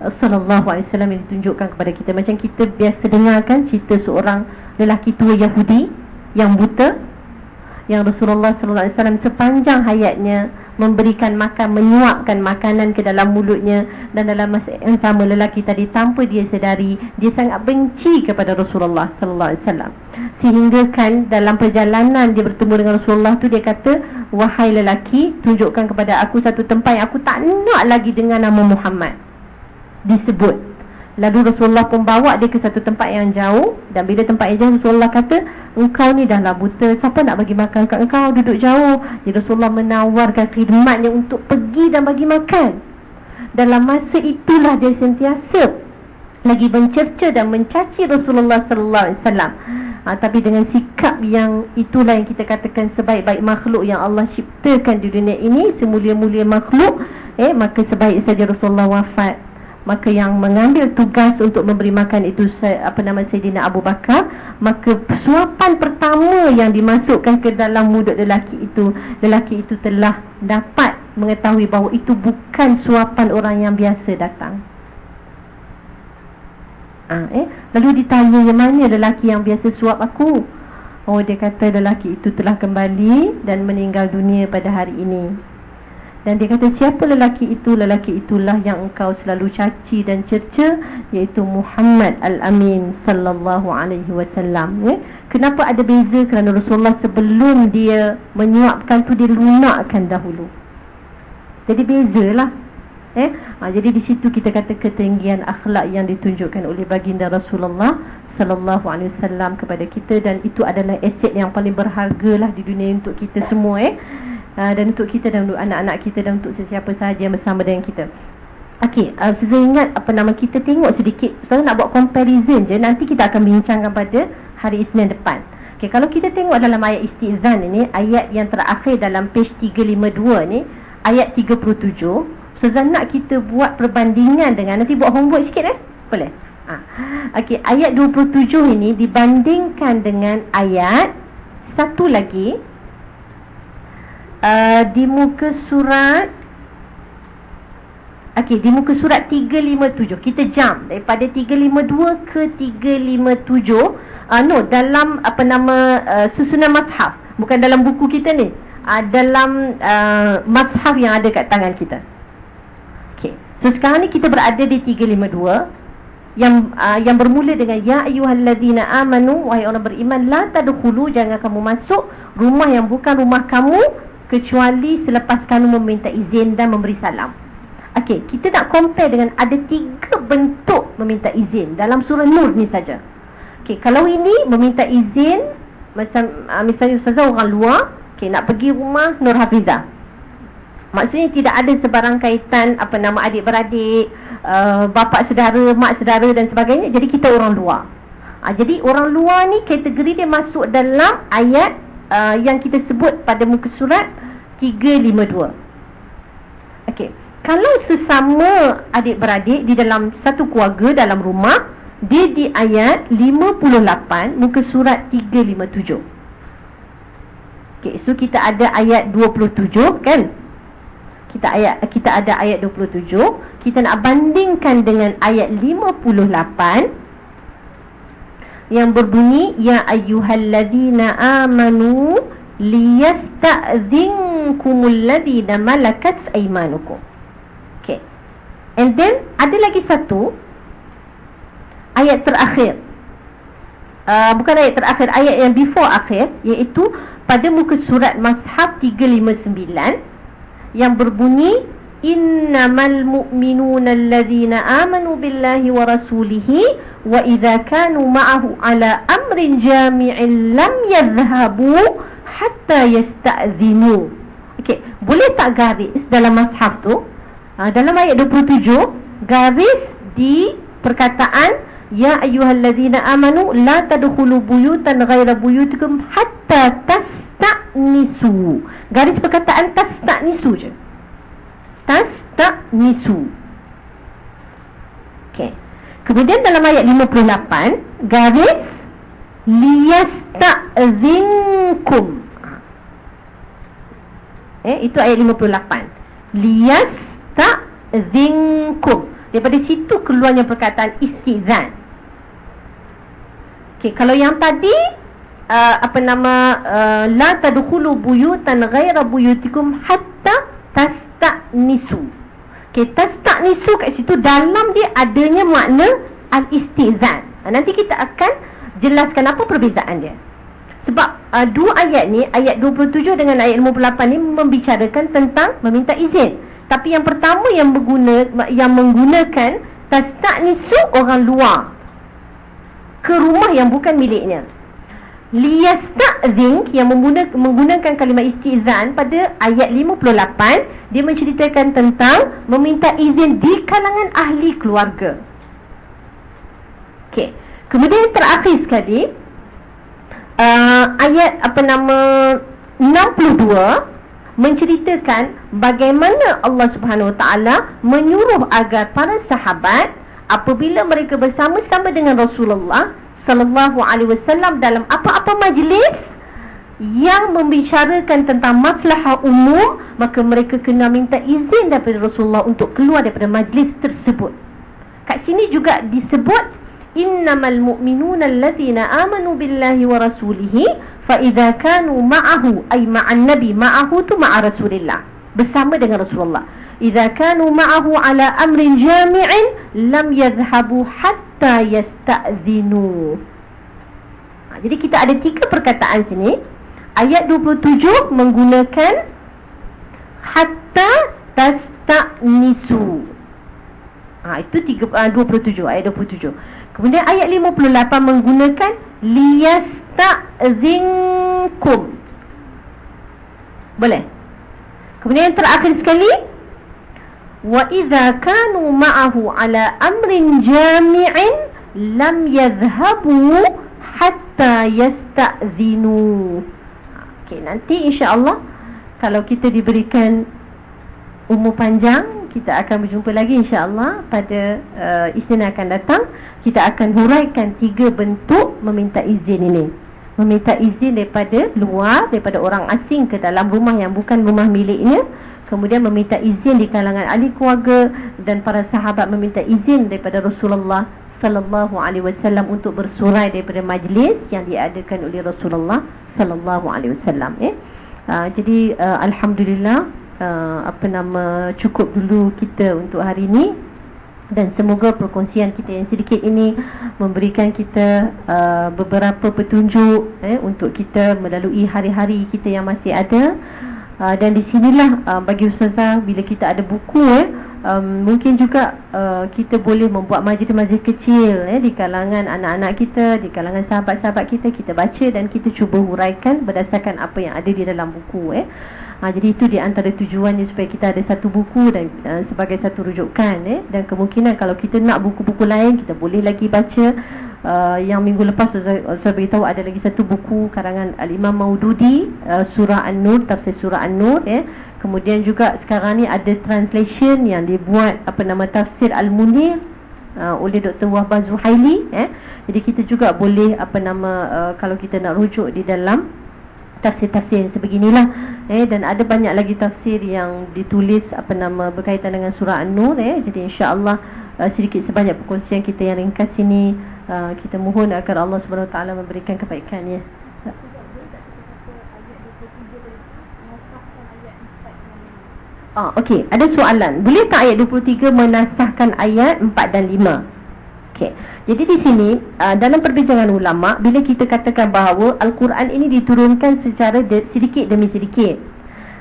sallallahu alaihi wasallam yang ditunjukkan kepada kita. Macam kita biasa dengarkan cerita seorang lelaki tua Yahudi yang buta yang Rasulullah sallallahu alaihi wasallam sepanjang hayatnya memberikan makan menyuapkan makanan ke dalam mulutnya dan dalam masa yang sama lelaki tadi tanpa dia sedari dia sangat benci kepada Rasulullah sallallahu alaihi wasallam. Sehingga kan dalam perjalanan dia bertemu dengan Rasulullah tu dia kata wahai lelaki tunjukkan kepada aku satu tempat yang aku tak nak lagi dengan nama Muhammad. Disebut Lalu Rasulullah pun bawa dia ke satu tempat yang jauh. Dan bila tempat yang jauh Rasulullah kata Engkau ni dah lah buta. Siapa nak bagi makan? Kat engkau duduk jauh. Jadi Rasulullah menawarkan khidmatnya untuk pergi dan bagi makan. Dalam masa itulah dia sentiasa Lagi mencerca dan mencaci Rasulullah Sallallahu Alaihi Wasallam. Ha, tapi dengan sikap yang itulah yang kita katakan sebaik-baik makhluk yang Allah ciptakan di dunia ini Semulia-mulia makhluk eh, Maka sebaik saja Rasulullah wafat maka yang mengambil tugas untuk memberi makan itu apa nama Sayyidina Abu Bakar maka suapan pertama yang dimasukkan ke dalam mulut lelaki itu lelaki itu telah dapat mengetahui bahawa itu bukan suapan orang yang biasa datang. Ha, eh? lalu ditanya yang mana lelaki yang biasa suap aku? Oh dia kata lelaki itu telah kembali dan meninggal dunia pada hari ini dan dia kata siapa lelaki itu Lelaki itulah yang engkau selalu caci dan cerca Iaitu Muhammad Al-Amin Sallallahu Alaihi Wasallam. Ya? Kenapa ada beza? Kerana Rasulullah sebelum dia menyuapkan tu Dia lunakkan dahulu. Jadi bezalah. Eh? Ha, jadi di situ kita kata ketinggian akhlak yang ditunjukkan oleh baginda Rasulullah sallallahu alaihi wasallam kepada kita. Dan itu adalah aset yang paling berharga lah di dunia untuk kita semua eh uh, dan untuk kita dan untuk anak-anak kita dan untuk sesiapa sahaja bersama dengan kita. Okey, uh, saya ingat apa nama kita tengok sedikit. Saya nak buat comparison je nanti kita akan bincangkan pada hari Isnin depan. Okey, kalau kita tengok dalam ayat istizan ini, ayat yang terakhir dalam page 352 ni, ayat 37, Ustazah nak kita buat perbandingan dengan nanti buat homework sikit eh? Boleh? Ha. Okey, ayat 27 ini dibandingkan dengan ayat satu lagi uh, di muka surat Okey, di muka surat 357 Kita jump daripada 352 ke 357 uh, No, dalam apa nama uh, susunan mashaf. Bukan dalam buku kita ni. Uh, Dalam uh, mashaf yang ada kat tangan kita. Okey, so sekarang ni kita berada di 352 yang uh, yang bermula dengan ya ayyuhallazina amanu wahai orang beriman la tadkhulu jangan kamu masuk. Rumah yang bukan rumah kamu kecuali selepas kamu meminta izin dan memberi salam. Okey, kita nak compare dengan ada tiga bentuk meminta izin dalam surah Nur ni saja. Okey, kalau ini meminta izin macam uh, misalnya ustazah orang luar, okey nak pergi rumah Nur Hafizah. Maksudnya tidak ada sebarang kaitan apa nama adik-beradik, uh, bapa saudara, mak saudara dan sebagainya. Jadi kita orang luar. Uh, jadi orang luar ni kategori dia masuk dalam ayat uh, yang kita sebut pada muka surat 352. Okey. Kalau sesama adik-beradik di dalam satu keluarga dalam rumah, dia di ayat 58 muka surat 357. Okey, so kita ada ayat 27 kan? Kita ayat kita ada ayat 27, kita nak bandingkan dengan ayat 58 yang berbunyi ya ayyuhalladzina amanu liyasta'dhinkumul ladzina malakat aymanukum. Okay. And then ada lagi satu ayat terakhir uh, bukan ayat terakhir ayat yang before akhir iaitu pada muka surat Mashab 359 yang berbunyi innamal mu'minuna alladhina amanu billahi wa rasulihi idza kanu ma'ahu ala amrin jami'in lam yadhhabu hatta yasta'zinu okey boleh tak garis dalam Mashab tu uh, dalam ayat 27 garis di perkataan Ya ayyuhalladzina amanu la tadkhulu buyutan ghaira buyutikum hatta tasta'nisu. Garis perkataan tasta'nisu je. Tasta'nisu. Okey. Kemudian dalam ayat 58 garis liyasta'zinkum. Eh itu ayat 58. Liyasta'zinkum. Daripada situ keluarnya perkataan istizan. Okey, kalau yang tadi uh, apa nama uh, la tadkhulu buyutan ghaira buyutikum hatta tasta'nisu. Okey, tasta'nisu kat situ dalam dia adanya makna al-istizan. Uh, nanti kita akan jelaskan apa perbezaan dia. Sebab uh, dua ayat ni, ayat 27 dengan ayat 58 ni membicarakan tentang meminta izin. Tapi yang pertama yang berguna yang menggunakan tasta'nisu orang luar ke rumah yang bukan miliknya. Liyasta'zin yang menggunakan, kalimah istizan pada ayat 58 dia menceritakan tentang meminta izin di kalangan ahli keluarga. Okey. Kemudian terakhir sekali uh, ayat apa nama 62 menceritakan bagaimana Allah Subhanahu Wa Taala menyuruh agar para sahabat apabila mereka bersama-sama dengan Rasulullah sallallahu alaihi wasallam dalam apa-apa majlis yang membicarakan tentang masalah umum maka mereka kena minta izin daripada Rasulullah untuk keluar daripada majlis tersebut. Kat sini juga disebut innamal mu'minuna allazina amanu billahi wa rasulihi fa idza kanu ma'ahu ay ma'an nabi ma'ahu tu ma'a rasulillah bersama dengan Rasulullah idza kanu ma'ahu ala amrin jami'in lam yadhhabu hatta yasta'zinu. Ha, jadi kita ada tiga perkataan sini. Ayat 27 menggunakan hatta tasta'nisu. Ha, itu tiga, uh, 27 ayat 27 kemudian ayat 58 menggunakan liyasta'zinkum. Boleh? Kemudian yang terakhir sekali wa idza kanu ma'ahu ala amrin jami'in lam yadhhabu hatta yasta'zinu. Okey, nanti insyaAllah kalau kita diberikan umur panjang, kita akan berjumpa lagi insyaAllah pada uh, Isnin akan datang. Kita akan huraikan tiga bentuk meminta izin ini. Meminta izin daripada luar, daripada orang asing ke dalam rumah yang bukan rumah miliknya kemudian meminta izin di kalangan ahli keluarga dan para sahabat meminta izin daripada Rasulullah sallallahu alaihi wasallam untuk bersurai daripada majlis yang diadakan oleh Rasulullah sallallahu alaihi wasallam eh. Uh, jadi uh, alhamdulillah uh, apa nama cukup dulu kita untuk hari ini dan semoga perkongsian kita yang sedikit ini memberikan kita uh, beberapa petunjuk eh untuk kita melalui hari-hari kita yang masih ada uh, dan di sinilah uh, bagi ustazah bila kita ada buku eh um, mungkin juga uh, kita boleh membuat majlis-majlis kecil eh di kalangan anak-anak kita di kalangan sahabat-sahabat kita kita baca dan kita cuba huraikan berdasarkan apa yang ada di dalam buku eh. Ha, jadi itu di antara tujuannya supaya kita ada satu buku dan uh, sebagai satu rujukan eh. Dan kemungkinan kalau kita nak buku-buku lain kita boleh lagi baca uh, yang minggu lepas saya beritahu ada lagi satu buku karangan Al-Imam Maududi uh, Surah An-Nur tafsir Surah An-Nur ya. Kemudian juga sekarang ni ada translation yang dibuat apa nama tafsir Al-Munir uh, oleh Dr. Wahbah Zuhaili ya. Jadi kita juga boleh apa nama uh, kalau kita nak rujuk di dalam tafsir-tafsir yang sebeginilah eh dan ada banyak lagi tafsir yang ditulis apa nama berkaitan dengan surah An-Nur eh jadi insya-Allah uh, sedikit sebanyak perkongsian kita yang ringkas ini Ah, kita mohon agar Allah Subhanahu taala memberikan kebaikannya. Ah, okey, ada soalan. Boleh tak ayat 23 menasahkan ayat 4 dan 5? Okay. Jadi di sini uh, dalam perbincangan ulama bila kita katakan bahawa Al-Quran ini diturunkan secara de- sedikit demi sedikit.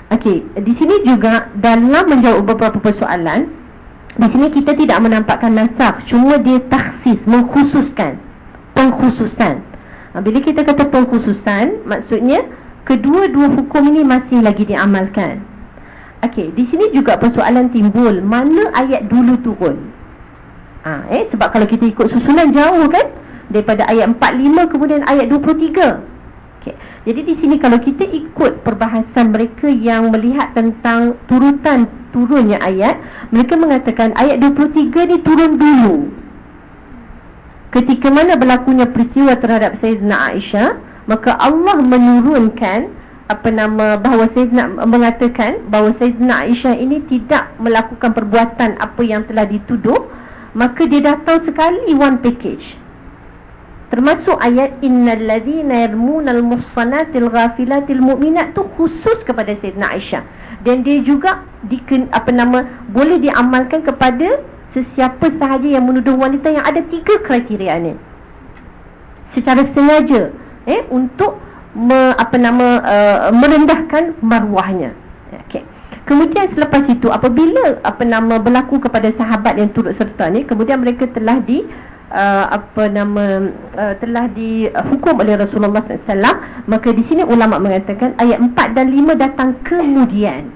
Okey, di sini juga dalam menjawab beberapa persoalan di sini kita tidak menampakkan nasakh, cuma dia takhsis, mengkhususkan, pengkhususan. Uh, bila kita kata pengkhususan, maksudnya kedua-dua hukum ini masih lagi diamalkan. Okey, di sini juga persoalan timbul, mana ayat dulu turun? ha, eh, Sebab kalau kita ikut susunan jauh kan Daripada ayat 45 kemudian ayat 23 okay. Jadi di sini kalau kita ikut perbahasan mereka yang melihat tentang turutan turunnya ayat Mereka mengatakan ayat 23 ni turun dulu Ketika mana berlakunya peristiwa terhadap Sayyidina Aisyah Maka Allah menurunkan apa nama bahawa Sayyidina mengatakan bahawa Sayyidina Aisyah ini tidak melakukan perbuatan apa yang telah dituduh maka dia datang sekali one package termasuk ayat innal ladzina yarmunal muhsanatil ghafilatil mu'minat tu khusus kepada Sayyidina Aisyah. Dan dia juga diken, apa nama boleh diamalkan kepada sesiapa sahaja yang menuduh wanita yang ada tiga kriteria ni. Secara sengaja eh untuk me, apa nama uh, merendahkan maruahnya. Okey. Kemudian selepas itu apabila apa nama berlaku kepada sahabat yang turut serta ni kemudian mereka telah di uh, apa nama uh, telah dihukum oleh Rasulullah SAW maka di sini ulama mengatakan ayat 4 dan 5 datang kemudian.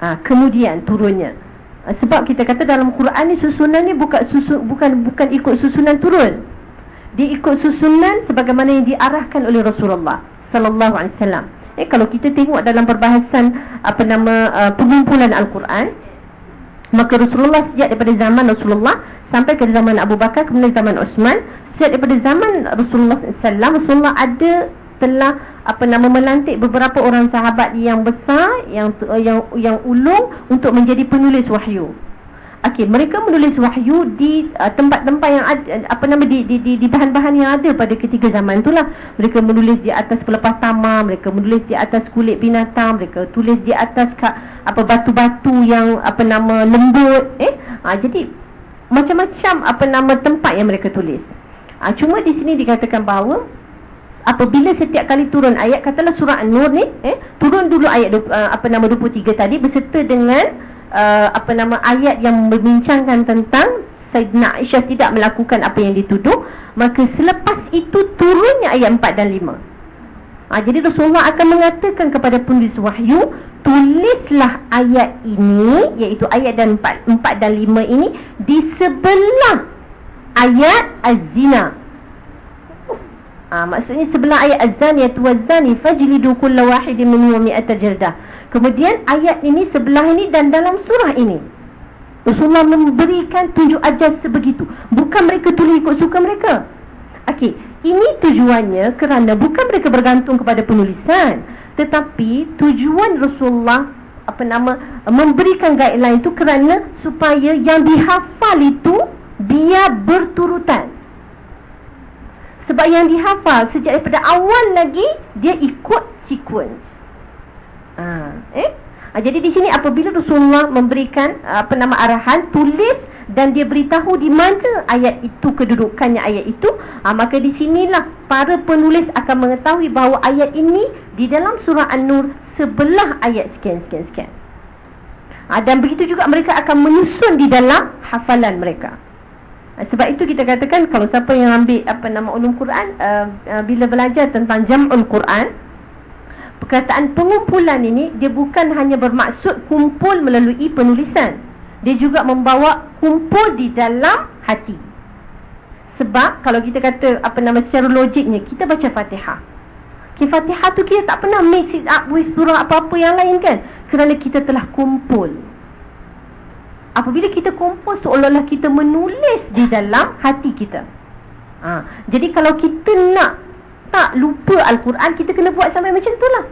Uh, kemudian turunnya. Uh, sebab kita kata dalam Quran ni susunan ni bukan susun, bukan bukan ikut susunan turun. Dia ikut susunan sebagaimana yang diarahkan oleh Rasulullah sallallahu alaihi wasallam. Eh kalau kita tengok dalam perbahasan apa nama uh, pengumpulan Al-Quran, maka Rasulullah sejak daripada zaman Rasulullah sampai ke zaman Abu Bakar kemudian zaman Osman, sejak daripada zaman Rasulullah SAW, Rasulullah ada telah apa nama melantik beberapa orang sahabat yang besar yang yang yang ulung untuk menjadi penulis wahyu. Okey, mereka menulis wahyu di uh, tempat-tempat uh, yang ada apa nama di di di bahan-bahan yang ada pada ketiga zaman itulah. Mereka menulis di atas pelepah tamar, mereka menulis di atas kulit binatang, mereka tulis di atas ka, apa batu-batu yang apa nama lembut, eh. Ha, jadi macam-macam apa nama tempat yang mereka tulis. Ha, cuma di sini dikatakan bahawa apabila setiap kali turun ayat katalah surah An-Nur ni, eh, turun dulu ayat uh, apa nama 23 tadi berserta dengan uh, apa nama ayat yang membincangkan tentang Sayyidina Aisyah tidak melakukan apa yang dituduh maka selepas itu turunnya ayat 4 dan 5 ha, jadi Rasulullah akan mengatakan kepada penulis wahyu tulislah ayat ini iaitu ayat dan 4, 4 dan 5 ini di sebelah ayat az-zina. Ha, maksudnya sebelah ayat az-zani tuwaz-zani fajlidu kulla wahidin minhum mi'ata Kemudian ayat ini sebelah ini dan dalam surah ini. Rasulullah memberikan tunjuk ajar sebegitu. Bukan mereka tulis ikut suka mereka. Okey, ini tujuannya kerana bukan mereka bergantung kepada penulisan. Tetapi tujuan Rasulullah apa nama memberikan guideline itu kerana supaya yang dihafal itu dia berturutan. Sebab yang dihafal sejak daripada awal lagi dia ikut sequence Ha, eh? Ha, jadi di sini apabila Rasulullah memberikan apa nama arahan tulis dan dia beritahu di mana ayat itu kedudukannya ayat itu ha, maka di sinilah para penulis akan mengetahui bahawa ayat ini di dalam surah An-Nur sebelah ayat sekian sekian sekian ha, dan begitu juga mereka akan menyusun di dalam hafalan mereka ha, sebab itu kita katakan kalau siapa yang ambil apa nama ulum Quran uh, uh, bila belajar tentang jam'ul Quran perkataan pengumpulan ini dia bukan hanya bermaksud kumpul melalui penulisan. Dia juga membawa kumpul di dalam hati. Sebab kalau kita kata apa nama secara logiknya kita baca Fatihah. Okay, Fatihah tu kita tak pernah mix it up with surah apa-apa yang lain kan? Kerana kita telah kumpul. Apabila kita kumpul seolah-olah kita menulis di dalam hati kita. Ha, jadi kalau kita nak tak lupa Al-Quran Kita kena buat sampai macam tu lah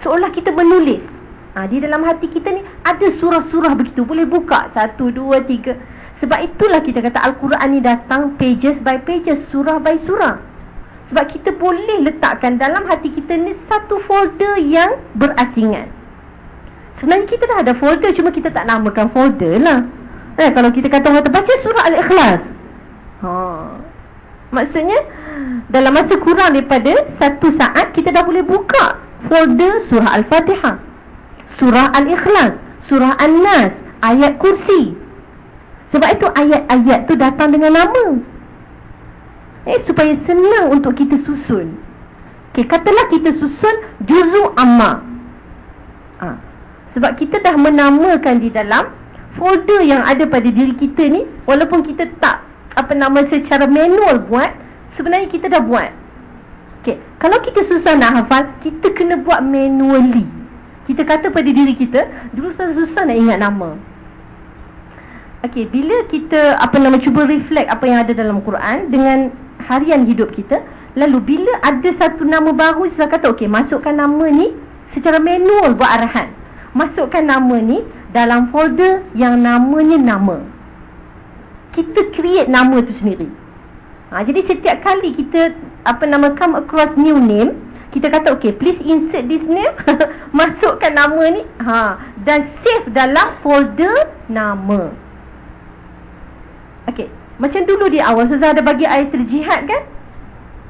Seolah kita menulis. Ha, Di dalam hati kita ni Ada surah-surah begitu. Boleh buka. Satu, dua, tiga. Sebab itulah kita kata Al-Quran ni datang Pages by pages Surah by surah. Sebab kita boleh letakkan Dalam hati kita ni Satu folder yang berasingan. Sebenarnya kita dah ada folder Cuma kita tak namakan folder lah. Eh, Kalau kita kata baca surah Al-Ikhlas. Ha. Maksudnya Dalam masa kurang daripada Satu saat kita dah boleh buka Folder surah Al-Fatihah Surah Al-Ikhlas Surah An-Nas Ayat kursi. Sebab itu ayat-ayat tu datang dengan nama. Eh supaya senang untuk kita susun. Okay, katalah kita susun juzu amma. Ha. Sebab kita dah menamakan di dalam folder yang ada pada diri kita ni Walaupun kita tak apa nama secara manual buat Sebenarnya kita dah buat. Okay. Kalau kita susah nak hafal Kita kena buat manually. Kita kata pada diri kita Dulu susah-susah nak ingat nama. Okay, bila kita apa nama cuba reflect apa yang ada dalam Quran Dengan harian hidup kita Lalu bila ada satu nama baru Saya kata okey masukkan nama ni Secara manual buat arahan. Masukkan nama ni dalam folder yang namanya nama. Kita create nama tu sendiri ha, Jadi setiap kali kita Apa nama come across new name Kita kata okey please insert this name <laughs> Masukkan nama ni ha, Dan save dalam folder nama Okey Macam dulu di awal Saya ada bagi ayat terjihad kan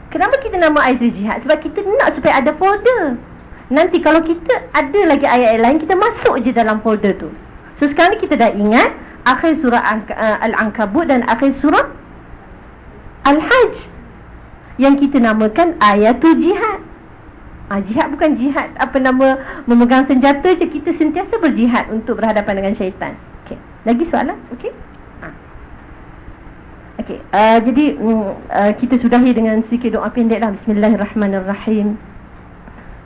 Kenapa kita nama ayat jihad? Sebab kita nak supaya ada folder. Nanti kalau kita ada lagi ayat-ayat lain, kita masuk je dalam folder tu. So sekarang ni kita dah ingat akhir surah uh, Al-Ankabut dan akhir surah Al-Hajj. Yang kita namakan ayatul jihad. Ah, jihad bukan jihad apa nama memegang senjata je kita sentiasa berjihad untuk berhadapan dengan syaitan. Okey. Lagi soalan? Okey. Okey, uh, jadi uh, kita sudahi dengan sedikit doa pendek lah. Bismillahirrahmanirrahim.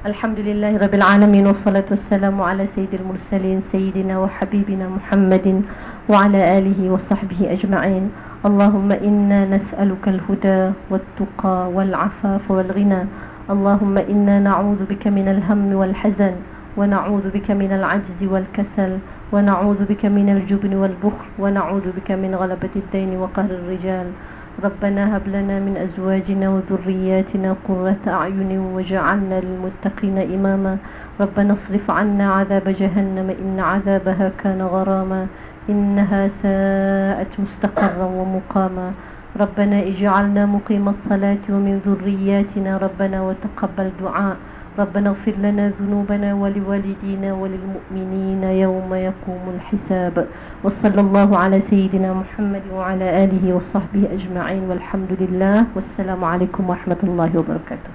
الحمد لله رب العالمين والصلاة والسلام على سيد المرسلين سيدنا وحبيبنا محمد وعلى آله وصحبه أجمعين. اللهم إنا نسألك الهدى والتقى والعفاف والغنى. اللهم إنا نعوذ بك من الهم والحزن ونعوذ بك من العجز والكسل ونعوذ بك من الجبن والبخل ونعوذ بك من غلبة الدين وقهر الرجال. ربنا هب لنا من أزواجنا وذرياتنا قرة أعين وجعلنا للمتقين إماما. ربنا اصرف عنا عذاب جهنم إن عذابها كان غراما. إنها ساءت مستقرا ومقاما. ربنا اجعلنا مقيم الصلاة ومن ذرياتنا. ربنا وتقبل دعاء. ربنا اغفر لنا ذنوبنا ولوالدينا وللمؤمنين يوم يقوم الحساب. وصلى الله على سيدنا محمد وعلى آله وصحبه أجمعين والحمد لله. والسلام عليكم ورحمة الله وبركاته.